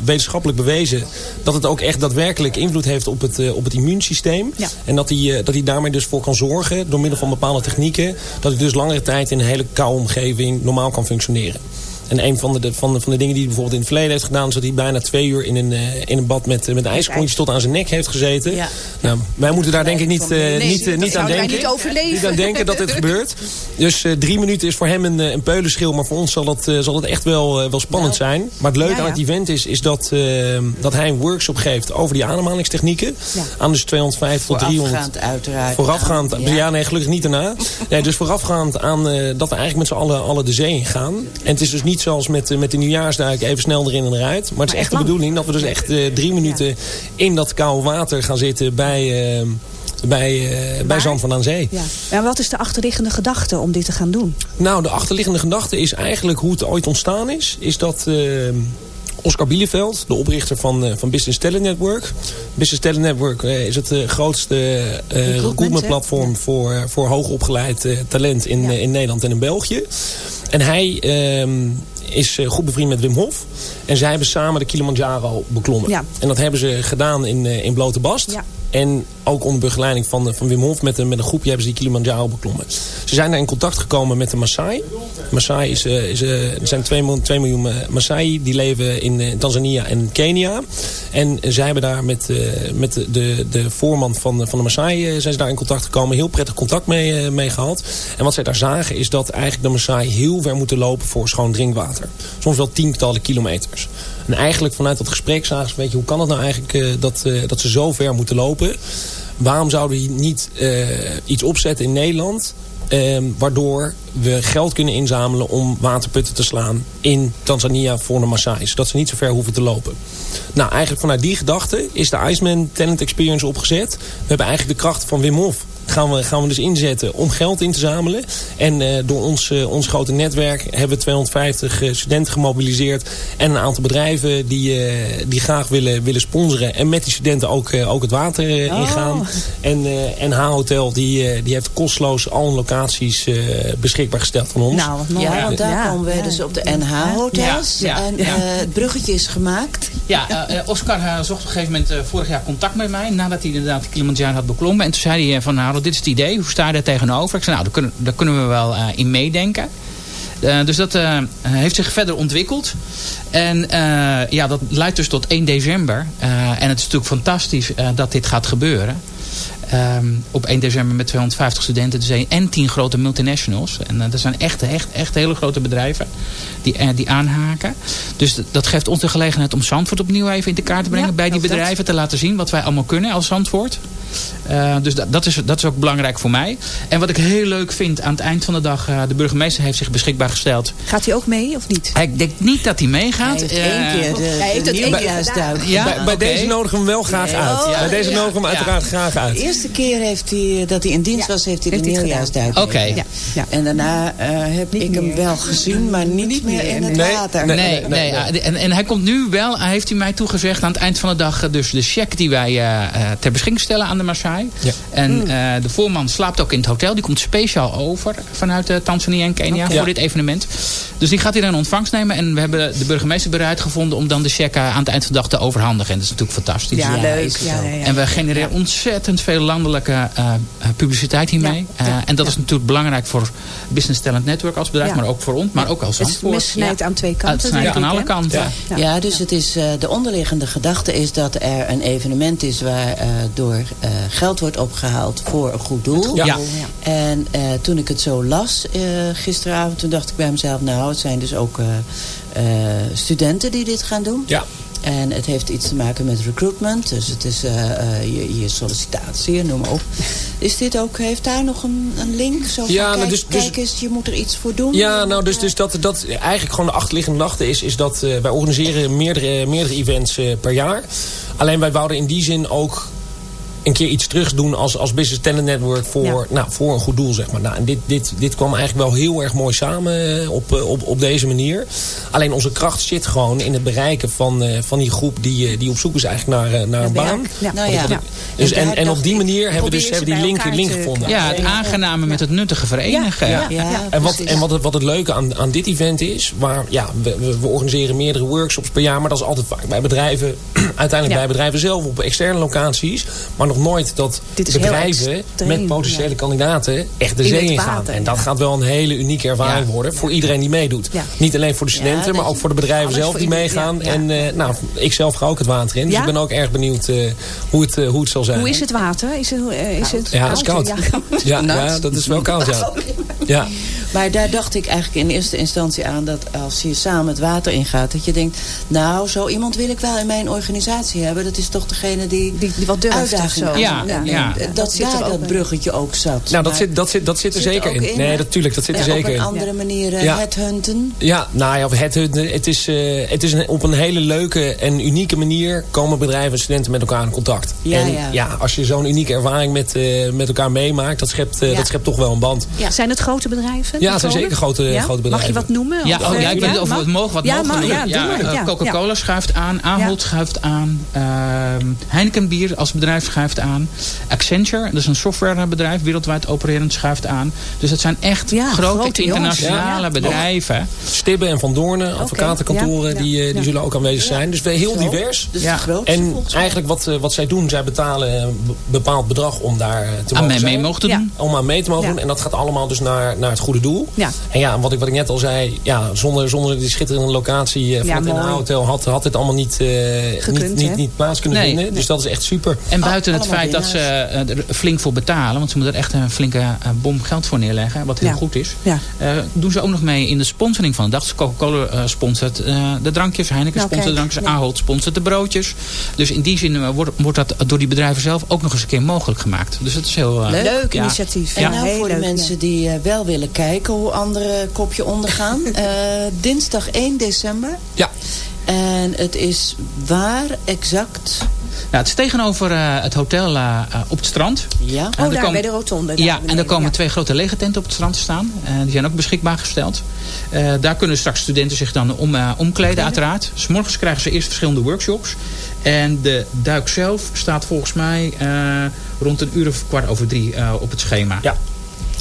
wetenschappelijk bewezen dat het ook echt daadwerkelijk invloed heeft op het, op het immuunsysteem. Ja. En dat hij, dat hij daarmee dus voor kan zorgen, door middel van bepaalde technieken, dat hij dus langere tijd in een hele koude omgeving normaal kan functioneren. En een van de, van, de, van de dingen die hij bijvoorbeeld in het verleden heeft gedaan... is dat hij bijna twee uur in een, eh, in een bad met, met ijsklontjes tot aan zijn nek heeft gezeten. Ja. Nou, wij moeten daar denk ik niet, eh, Nee, niet, eh, dat niet aan denken. niet overleven. Niet aan denken dat dit <laughs> gebeurt. Dus eh, drie minuten is voor hem een, eh, een peulenschil. Maar voor ons zal het, eh, zal het echt wel, eh, wel spannend zijn. Maar het leuke Nou, Ja, aan het event is, is dat, eh, dat hij een workshop geeft over die ademhalingstechnieken. Ja. Aan dus 250 tot 300 Voorafgaand uiteraard. Voorafgaand, aan- ja. nee, gelukkig niet daarna. <laughs> Nee, dus voorafgaand aan eh, dat we eigenlijk met z'n allen, allen de zee in gaan. En het is dus niet zoals met, eh, met de nieuwjaarsduik even snel erin en eruit. Maar het is echt de bedoeling dat we dus echt eh, drie minuten in dat koude water gaan zitten bij, eh, bij, bij Zand van aan Zee. Ja. Ja, wat is de achterliggende gedachte om dit te gaan doen? Nou, de achterliggende gedachte is eigenlijk hoe het ooit ontstaan is. Is dat Oscar Bieleveld, de oprichter van, eh, van Business Talent Network. Business Talent Network eh, is het eh, grootste eh recruitment platform voor, voor hoogopgeleid talent in, in Nederland en in België. En hij ehm, is goed bevriend met Wim Hof. En zij hebben samen de Kilimanjaro beklommen. Ja. En dat hebben ze gedaan in, in Blote Bast. Ja. En ook onder begeleiding van, van Wim Hof met een, met een groepje hebben ze die Kilimanjaro beklommen. Ze zijn daar in contact gekomen met de Maasai. Maasai is, eh, is, eh, er zijn 2 miljoen, 2 miljoen Maasai die leven in eh, Tanzania en Kenia. En zij hebben daar met, met de, de, voorman van, van de Maasai zijn ze daar in contact gekomen. Heel prettig contact mee, mee gehad. En wat zij daar zagen is dat eigenlijk de Maasai heel ver moeten lopen voor schoon drinkwater. Soms wel tientallen kilometers. En eigenlijk vanuit dat gesprek zagen ze, weet je, hoe kan het nou eigenlijk dat, dat ze zo ver moeten lopen? Waarom zouden we niet eh, iets opzetten in Nederland... eh, waardoor we geld kunnen inzamelen om waterputten te slaan in Tanzania voor de Maasai. Zodat ze niet zo ver hoeven te lopen. Nou, eigenlijk vanuit die gedachte is de Iceman Talent Experience opgezet. We hebben eigenlijk de kracht van Wim Hof gaan we, gaan we dus inzetten om geld in te zamelen. En eh, door ons, eh, ons grote netwerk hebben we 250 eh, studenten gemobiliseerd. En een aantal bedrijven die, eh, die graag willen, willen sponsoren. En met die studenten ook, ook het water eh, Oh. ingaan. En, eh H-Hotel die, die heeft kosteloos alle locaties eh, beschikbaar gesteld van ons. Nou, wat mooi. Ja, want daar Ja, komen we dus op de NH-hotels. Ja, ja, en eh, het bruggetje is gemaakt. Ja, Oscar zocht op een gegeven moment eh, vorig jaar contact met mij. Nadat hij inderdaad de Kilimanjaro had beklommen. En toen zei hij van, nou, dit is het idee. Hoe sta je daar tegenover? Ik zei, nou, daar kunnen, daar kunnen we wel eh, in meedenken. Eh, dus dat eh, heeft zich verder ontwikkeld. En ja, dat leidt dus tot 1 december. En het is natuurlijk fantastisch dat dit gaat gebeuren. Ehm, op 1 december met 250 studenten te zijn en 10 grote multinationals. En eh, dat zijn echt, echt, echt hele grote bedrijven die, eh, die aanhaken. Dus dat geeft ons de gelegenheid om Zandvoort opnieuw even in de kaart te brengen. Ja, bij die dat. bedrijven te laten zien wat wij allemaal kunnen als Zandvoort. Eh, dus dat, dat, is, dat is ook belangrijk voor mij. En wat ik heel leuk vind aan het eind van de dag. eh, de burgemeester heeft zich beschikbaar gesteld. Gaat hij ook mee of niet? Ik denk niet dat hij meegaat. Hij heeft één Eh, keer de, Hij heeft de het één keer. Ja, bij deze nodigen we hem wel graag Nee. uit. Oh, bij deze ja. nodigen we hem Ja. uiteraard graag uit. De eerste keer heeft hij, dat hij in dienst Ja, was, heeft hij heeft de hij het nieuwjaarsduik Oké. Ja, ja. En daarna eh, heb Niet ik hem wel gezien, maar niet, meer in het Nee, water. nee. Nee, nee, ja, en, en hij komt nu wel, hij heeft hij mij toegezegd aan het eind van de dag, eh, dus de cheque die wij eh, eh, ter beschikking stellen aan de Maasai. Ja. En Hmm. eh, de voorman slaapt ook in het hotel, die komt speciaal over vanuit eh, Tanzania en Kenia voor Ja. dit evenement. Dus die gaat hij dan in ontvangst nemen en we hebben de burgemeester bereid gevonden om dan de cheque aan het eind van de dag te overhandigen. En dat is natuurlijk fantastisch. Ja, Ja, leuk. En we genereren ontzettend veel landelijke eh, eh, publiciteit hiermee. Ja, ja, Eh, en dat ja. is natuurlijk belangrijk voor Business Talent Network als bedrijf, Ja. maar ook voor ons, maar ook als Het Zandvoort. snijdt aan twee Het kanten. snijdt denk aan alle kanten. Ja. Ja. Ja, dus het is, eh, de onderliggende gedachte is dat er een evenement is waar eh, door eh, geld wordt opgehaald voor een goed doel. Ja. Ja. En eh, toen ik het zo las eh, gisteravond, toen dacht ik bij mezelf, nou het zijn dus ook studenten die dit gaan doen. Ja. En het heeft iets te maken met recruitment. Dus het is eh, eh, je, je sollicitatie, noem maar op. Is dit ook, heeft daar nog een, een link? Zo van, Ja, nou, kijk, dus- dus- kijk eens, je moet er iets voor doen. Ja, nou, dus, dus dat, dat eigenlijk gewoon de achterliggende gedachte is, is dat eh, wij organiseren meerdere, meerdere events per jaar. Alleen wij wouden in die zin ook een keer iets terug doen als, als Business Talent Network voor, Ja. nou, voor een goed doel, zeg maar. Nou, en dit, dit, dit kwam eigenlijk wel heel erg mooi samen eh, op, eh, op, op deze manier. Alleen onze kracht zit gewoon in het bereiken van, eh, van die groep die, die op zoek is eigenlijk naar, naar een baan. Ja. Nou ja. Wat ik- Dus, En en, op die manier hebben we dus hebben die link, link gevonden. Ja, het aangename met het nuttige verenigen. Ja, Ja. ja, En, wat, en wat, het, wat het leuke aan, aan dit event is, waar ja, we, we, organiseren meerdere workshops per jaar, maar dat is altijd vaak bij bedrijven, <clears throat> uiteindelijk Ja. bij bedrijven zelf op externe locaties. Maar nog nooit dat bedrijven extreem, met potentiële kandidaten echt de In zee ingaan. water, en dat ja. gaat wel een hele unieke ervaring worden voor iedereen die meedoet. Ja. Niet alleen voor de studenten, maar ook voor de bedrijven zelf die meegaan. ja, ja. En eh, nou, ik zelf ga ook het water in. Dus Ja? ik ben ook erg benieuwd eh, hoe, het, eh, hoe het zal zijn. Hoe is het water? Is het, is het Ja, het is koud. Ja, Ja, Nat? ja, dat is wel <laughs> koud, ja. ja. Maar daar dacht ik eigenlijk in eerste instantie aan dat als je samen het water ingaat, dat je denkt, nou, zo iemand wil ik wel in mijn organisatie hebben. Dat is toch degene die, die, die wat durft of uitdaging zo. aan- Ja, ja. Dat, Dat zit er daar dat in. bruggetje ook zat. Nou, dat zit, dat zit, dat zit er zit zeker in. in, Nee, natuurlijk, dat zit er zeker op een in. andere manier eh, Ja. het hunten. Ja, nou ja, het, het, het is, eh, het is een, op een hele leuke en unieke manier komen bedrijven en studenten met elkaar in contact. Ja, en ja. als je zo'n unieke ervaring met, eh, met elkaar meemaakt, dat schept, Ja. dat schept toch wel een band. Zijn het grote bedrijven? Ja, het zijn zeker grote, Ja? grote bedrijven. Mag je wat noemen? Ja, Of, oh, eh, ja, ik weet niet of we mag? het mogen. Wat Ja, mogen maar- Coca-Cola schuift aan. Ahold schuift aan. ehm, Heineken Bier als bedrijf schuift aan. Accenture, dat is een softwarebedrijf. Wereldwijd opererend schuift aan. Dus het zijn echt grote, internationale Ja. bedrijven. Stibbe en Van Doornen, advocatenkantoren, ja, die, eh, die ja. zullen ook aanwezig zijn. Dus heel divers. Dus En eigenlijk wat, eh, wat zij doen, zij betalen een be- bepaald bedrag om daar te Aan mogen mee, zijn. mee mogen te Ja. doen. Om aan mee te mogen Ja. doen. En dat gaat allemaal dus naar, naar het goede doel. Ja. En ja, wat ik, wat ik net al zei, ja, zonder, zonder die schitterende locatie eh, Ja, van het. NH-hotel had, had dit allemaal niet, eh, Gekund, niet, niet, niet plaats kunnen Nee. vinden. Dus dat is echt super. En buiten het allemaal feit dat ze eh, er flink voor betalen. Want ze moeten er echt een flinke bom geld voor neerleggen. Wat heel Ja. goed is. Ja. eh, doen ze ook nog mee in de sponsoring van de dag. Coca-Cola eh, sponsort eh, de drankjes. Heineken Nou, sponsort de drankjes. ja. Ahold sponsort de broodjes. Dus in die zin wordt, wordt dat door die bedrijven zelf ook nog eens een keer mogelijk gemaakt. Dus dat is heel... Leuk ja. initiatief. En Ja, nou heel voor de leuk, mensen ja. die wel willen kijken hoe andere kopje ondergaan. <laughs> Eh, dinsdag 1 december. Ja. En het is waar exact? Nou, het is tegenover eh, het hotel eh, op het strand. Ja. En Oh, daar komen- bij de rotonde. Ja, en er komen ja. twee grote lege tenten op het strand te staan. Eh, die zijn ook beschikbaar gesteld. Eh, daar kunnen straks studenten zich dan om, eh, omkleden uiteraard. S morgens krijgen ze eerst verschillende workshops. En de duik zelf staat volgens mij eh, rond een uur of kwart over drie eh, op het schema. Ja.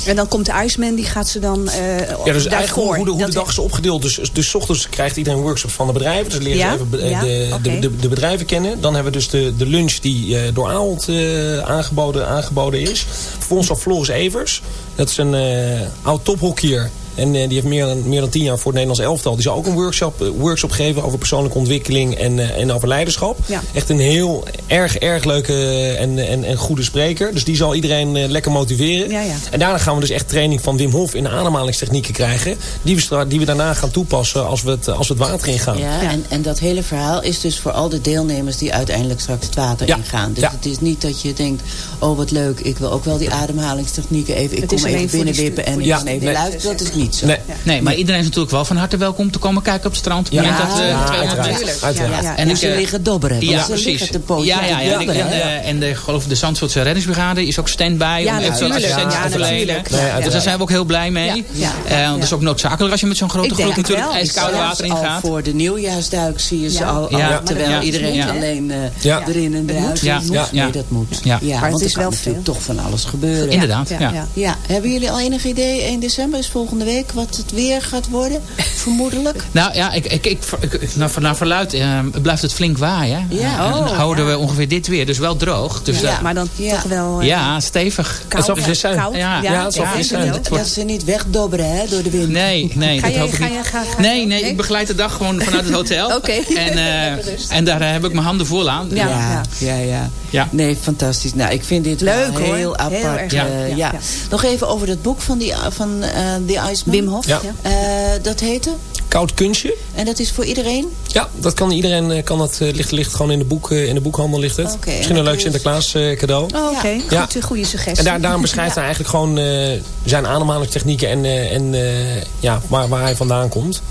En dan komt de IJsman, die gaat ze dan eh Ja, dus eigenlijk hoe, hoe de, hoe de dag is opgedeeld. Dus, dus 's ochtends krijgt iedereen workshops van de bedrijven. Dus leren Ja, ze even ja, de, de, de, bedrijven kennen. Dan hebben we dus de, de lunch die eh, door eh, aangeboden, aangeboden is. Vervolgens al Floris Evers. Dat is een eh, oud tophockeyer. En eh, die heeft meer dan, meer dan tien jaar voor het Nederlands elftal. Die zal ook een workshop, eh, workshop geven over persoonlijke ontwikkeling en, eh, en over leiderschap. Ja. Echt een heel erg, erg leuke en, en, en goede spreker. Dus die zal iedereen lekker motiveren. Ja, ja. En daarna gaan we dus echt training van Wim Hof in ademhalingstechnieken krijgen. Die we, stra- die we daarna gaan toepassen als we het, als we het water ingaan. Ja, En, en dat hele verhaal is dus voor al de deelnemers die uiteindelijk straks het water Ja. ingaan. Dus Ja. het is niet dat je denkt, oh wat leuk, ik wil ook wel die ademhalingstechnieken even, ik Het kom is even alleen voor die binnenwippen en kan even luisteren. Dat is niet zo. Nee. Nee, maar iedereen is natuurlijk wel van harte welkom te komen kijken op het strand. Ja. Dat, eh, Ja, 200 uiteraard. meter. Uiteraard. Ja, En en ik, ze eh, liggen dobberen. Ja, ze precies. liggen te pootje Ja, ja, ja. En, ik- en, eh, en de, geloof de Zandvoortse reddingsbrigade is ook stand-by. Ja, om eventueel assistentie te verlenen. Dus daar zijn we ook heel blij mee. Ja, Eh. Dat is ook noodzakelijk als je met zo'n grote Ik groep natuurlijk wel. ijskoude water al ingaat. voor de nieuwjaarsduik zie je ze al, terwijl iedereen alleen eh, erin en eruit moet. Nee, dat moet. Ja. Maar het want is wel natuurlijk veel. toch van alles gebeuren. Inderdaad, Ja, ja. ja. Ja, hebben jullie al enig idee? 1 december is volgende week wat het weer gaat worden? <laughs> Vermoedelijk. Nou ja, ik, ik, ik, ik- naar, naar verluid eh, blijft het flink waaien. Ja. En dan Oh, houden ja. we ongeveer dit weer. Dus wel droog. Dus, Ja, eh, maar dan Ja. toch wel... eh, ja, stevig. koud. Het fris zijn. Koud. Ja, ja, het ja, ik Het Dat ze niet wegdobberen hè, door de wind. Nee, nee, Ga dat jij- hoop ik ga niet. ga- ga- nee, nee, ik begeleid de dag gewoon vanuit het hotel. <laughs> Oké. En, eh, <laughs> en daar heb ik mijn handen vol aan. Ja. Ja, ja, ja. Ja. Nee, fantastisch. Nou, ik vind dit Leuk, wel hoor. heel Heel apart. erg leuk. ja, Ja, ja. Nog even over dat boek van, die, van eh The Wim Hof. Ja. Ja. Eh, dat heette? Koud kunstje. En dat is voor iedereen? Ja, dat kan iedereen. eh, Kan dat, eh, ligt, ligt gewoon in de, boek, eh, in de boekhandel ligt het. Misschien een leuk is- Sinterklaas eh, cadeau. Oh, Oké, Ja. goed, een goede suggestie. En daar, daarom beschrijft <laughs> hij eigenlijk gewoon eh, zijn ademhalingstechnieken en, eh, en eh, ja, waar, waar hij vandaan komt.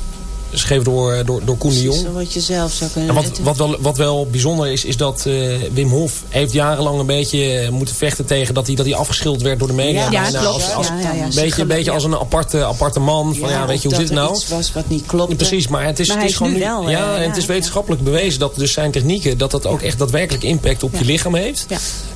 Geschreven door, eh, door, door Koen de Precies, Jong. wat je zelf zou kunnen En wat, wat, wel, wat wel bijzonder is, is dat eh, Wim Hof heeft jarenlang een beetje eh, moeten vechten tegen dat hij, dat hij afgeschilderd werd door de media. Ja, Ja, Bijna klopt. Als, als, Ja, ja, ja. Een beetje, een beetje als een aparte, aparte man. Van, ja, weet je, hoe zit dat het nou? iets was wat niet klopt. Precies, maar het is, Maar het is is gewoon nu wel, ja, en het is ja, wetenschappelijk bewezen dat dus zijn technieken dat dat ook echt daadwerkelijk impact op je lichaam heeft.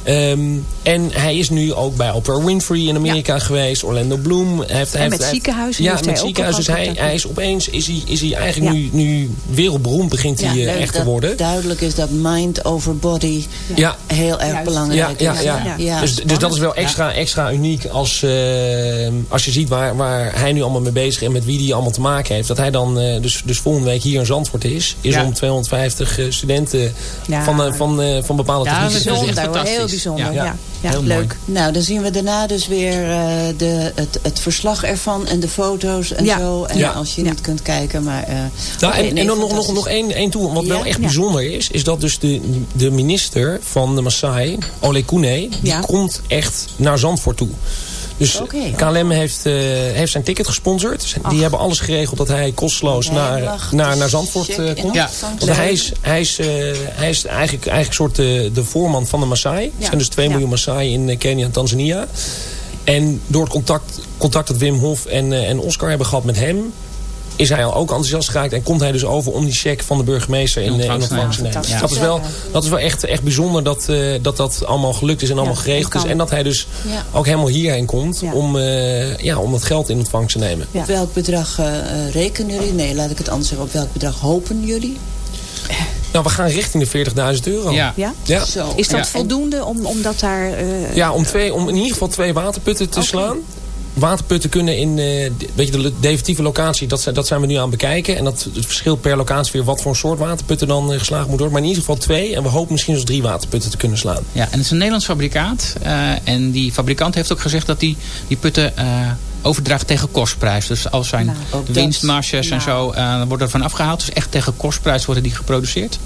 Ja. Ehm, en hij is nu ook bij Oprah Winfrey in Amerika geweest. Orlando Bloom. Hij heeft, En hij met heeft- ziekenhuizen Ja, heeft met hij ook ziekenhuizen. Dus hij, hij is opeens is hij, is hij eigenlijk Ja. nu, nu wereldberoemd begint hij Ja, eh, leuk echt te worden. duidelijk is dat mind over body Ja. heel erg Ja, belangrijk ja, is. ja. dus, dus dat is wel extra, extra uniek als, eh, als je ziet waar, waar hij nu allemaal mee bezig is en met wie die allemaal te maken heeft. Dat hij dan eh, dus, dus volgende week hier in Zandvoort is. Is Ja. om 250 eh, studenten Ja. van, van, eh, van bepaalde Ja, technische dat is echt fantastisch. Bijzonder. Ja. Ja. Ja, Heel leuk. mooi. Nou, dan zien we daarna dus weer eh, de, het, het verslag ervan en de foto's en Ja. zo. En Ja. als je niet kunt kijken, maar... Nou, oké, en, nee, en dan nog, nog, nog één, één toe. Wat wel echt Ja. bijzonder is, is dat dus de, de minister van de Maasai, Ole Kune, die Ja. komt echt naar Zandvoort toe. Dus Oké. KLM heeft, eh, heeft zijn ticket gesponsord. Dus Die hebben alles geregeld dat hij kosteloos naar, naar, naar Zandvoort eh, komt. Ja. Want hij is, hij is, eh, hij is eigenlijk, eigenlijk soort de, de voorman van de Maasai. Er zijn dus 2 Ja. miljoen Maasai in Kenia en Tanzania. En door het contact, contact dat Wim Hof en, en Oscar hebben gehad met hem... is hij ook enthousiast geraakt en komt hij dus over om die cheque van de burgemeester in, ontvangst te nemen. Ja, Dat is wel, dat is wel echt, echt bijzonder dat, eh, dat dat allemaal gelukt is en allemaal Ja, geregeld is. En dat hij dus Ja. ook helemaal hierheen komt Ja. om, eh, ja, om dat geld in ontvangst te nemen. Ja. Op welk bedrag eh, eh, rekenen jullie? Nee, laat ik het anders zeggen. Op welk bedrag hopen jullie? Nou, we gaan richting de 40.000 euro. Ja. Ja? Ja. Zo. Is dat en- voldoende om, om dat daar... eh, Ja, om, twee, om in ieder geval twee waterputten te slaan. Waterputten kunnen in eh, weet je, de definitieve locatie, dat, dat zijn we nu aan het bekijken. En dat het verschilt per locatie weer wat voor een soort waterputten dan eh, geslagen moet worden. Maar in ieder geval twee. En we hopen misschien zelfs drie waterputten te kunnen slaan. Ja, en het is een Nederlands fabrikaat. eh, en die fabrikant heeft ook gezegd dat hij die putten overdraagt tegen kostprijs. Dus als zijn Nou, winstmarges en zo eh, worden ervan afgehaald. Dus echt tegen kostprijs worden die geproduceerd.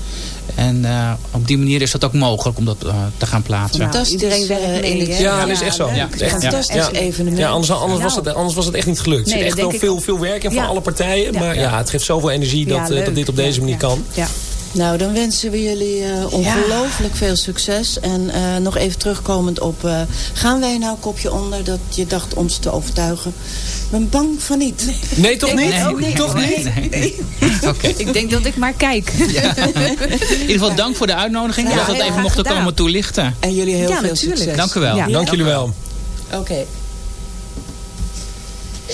En eh, op die manier is dat ook mogelijk om dat eh, te gaan plaatsen. Fantastisch, Iedereen werkt mee, hè? Ja, dat is echt zo. Ja, Het is echt- Fantastisch ja. evenement. Ja, anders, anders, was Nou. het, anders was het echt niet gelukt. Nee, er zit echt wel veel, veel werk in van alle partijen. Ja. Maar ja, het geeft zoveel energie dat, dat dit op deze manier ja. kan. Ja. Nou, dan wensen we jullie eh, ongelooflijk veel succes. En eh, nog even terugkomend op... eh, gaan wij nou kopje onder dat je dacht ons te overtuigen? Ik ben bang van niet. Nee, toch niet? Nee, nee, toch nee, niet? nee. Oké. Ik denk dat ik maar kijk. In ieder geval dank voor de uitnodiging. Ja, dat we dat even mochten gedaan. komen toelichten. En jullie heel Ja, veel natuurlijk. succes. Dank u wel. Ja. Dank jullie wel. Oké.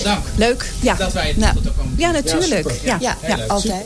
Dank. Leuk. Ja, Dat wij het nou, tot komen. ja natuurlijk. Ja, Ja, ja. altijd.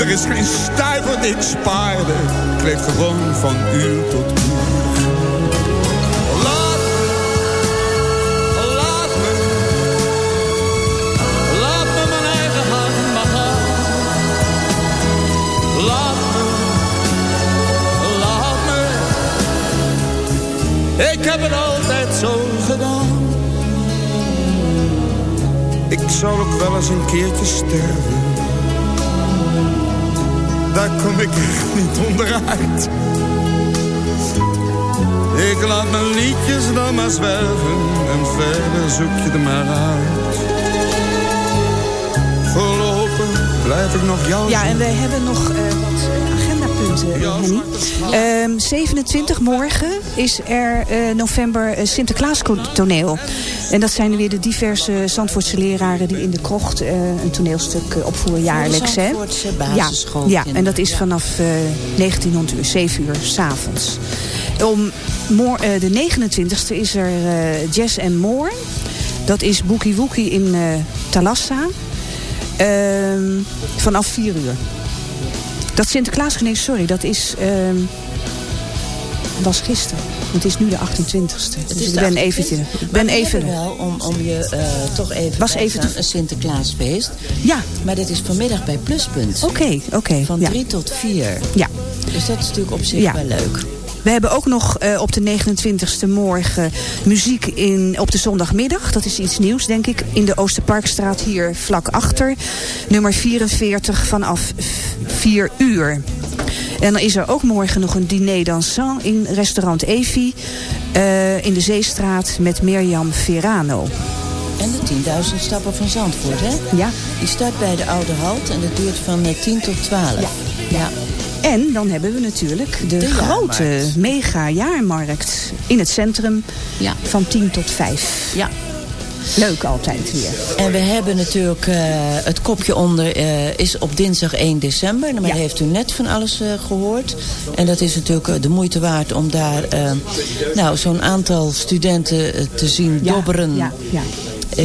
Er is geen stuiver die spaarde. Ik leef gewoon van uur tot uur. Laat me, laat me, laat me mijn eigen hand maken. Laat me, laat me. Ik heb het altijd zo gedaan. Ik zou ook wel eens een keertje sterven daar kom ik echt niet onderuit. Ik laat mijn liedjes dan maar zwerven en verder zoek je er maar uit. Voorlopig blijf ik nog jou Ja, en wij hebben nog eh, wat eh, agendapunten, eh, Henny. Ehm 27 morgen is er eh, november eh, Sinterklaas toneel. En dat zijn weer de diverse Zandvoortse leraren die in de krocht een toneelstuk opvoeren jaarlijks. hè? Zandvoortse basisschool. ja, en dat is vanaf eh 1900 uur, 7 uur s'avonds. Om de 29e is er Jazz and More. Dat is Bookie Wookie in eh Talassa. Ehm, vanaf 4 uur. Dat Sinterklaas, nee, sorry, dat is, ehm, was gisteren. Het is nu de 28e. Het Dus is ik ben 28e. eventjes. Ben even. wel, om, om je eh, toch even, Was even te een Sinterklaasfeest. Ja. Maar dat is vanmiddag bij Pluspunt. Oké, oké. Van ja. 3 tot 4. Ja. Dus dat is natuurlijk op zich Ja. wel leuk. We hebben ook nog eh, op de 29e morgen muziek in, op de zondagmiddag. Dat is iets nieuws, denk ik. In de Oosterparkstraat hier vlak achter. Nummer 44 vanaf 4 uur. En dan is er ook morgen nog een diner dansant in restaurant Evi. eh, in de Zeestraat met Mirjam Verano. En de 10.000 stappen van Zandvoort, hè? Ja. Die start bij de Oude Halt en dat duurt van eh, 10 tot 12. Ja. En dan hebben we natuurlijk de, De grote jaarmarkt. mega jaarmarkt in het centrum Ja. van 10 tot 5. Ja. Leuk altijd weer. En we hebben natuurlijk eh, het kopje onder eh, is op dinsdag 1 december. Maar daar heeft u net van alles eh, gehoord. En dat is natuurlijk de moeite waard om daar nou, zo'n aantal studenten te zien Ja, dobberen. ja, ja.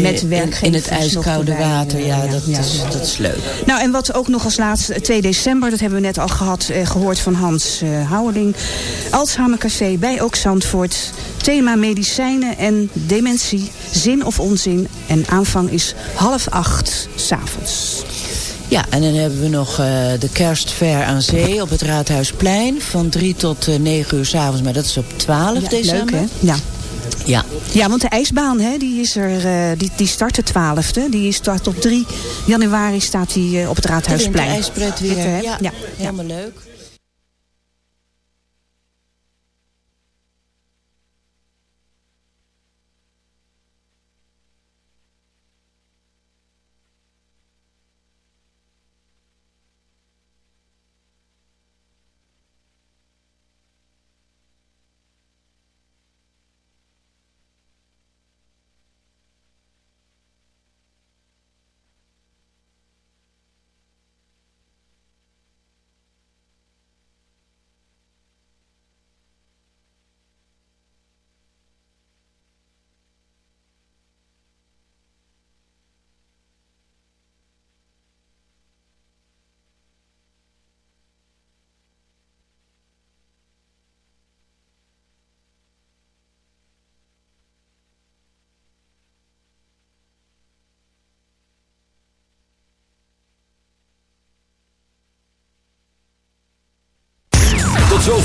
Met in- werkgevers in het nog ijskoude water. eh, Ja, dat, Is, dat is leuk. Nou, en wat ook nog als laatste, 2 december, dat hebben we net al gehad, eh, gehoord van Hans eh Houweling. Alzheimer Café bij Ook Zandvoort. Thema medicijnen en dementie, zin of onzin. En aanvang is half acht s'avonds. Ja, en dan hebben we nog eh, de kerstfair aan zee op het Raadhuisplein. Van 3 tot eh, 9 uur s'avonds, maar dat is op 12 Ja, december. Leuk, hè? Ja. Ja. Ja, want de ijsbaan, hè, die, is er, eh, die, die start de 12e. Die start op 3 januari staat die eh, op het De Raadhuisplein. winterijspret weer. Winter, hè? ja, ja. helemaal leuk.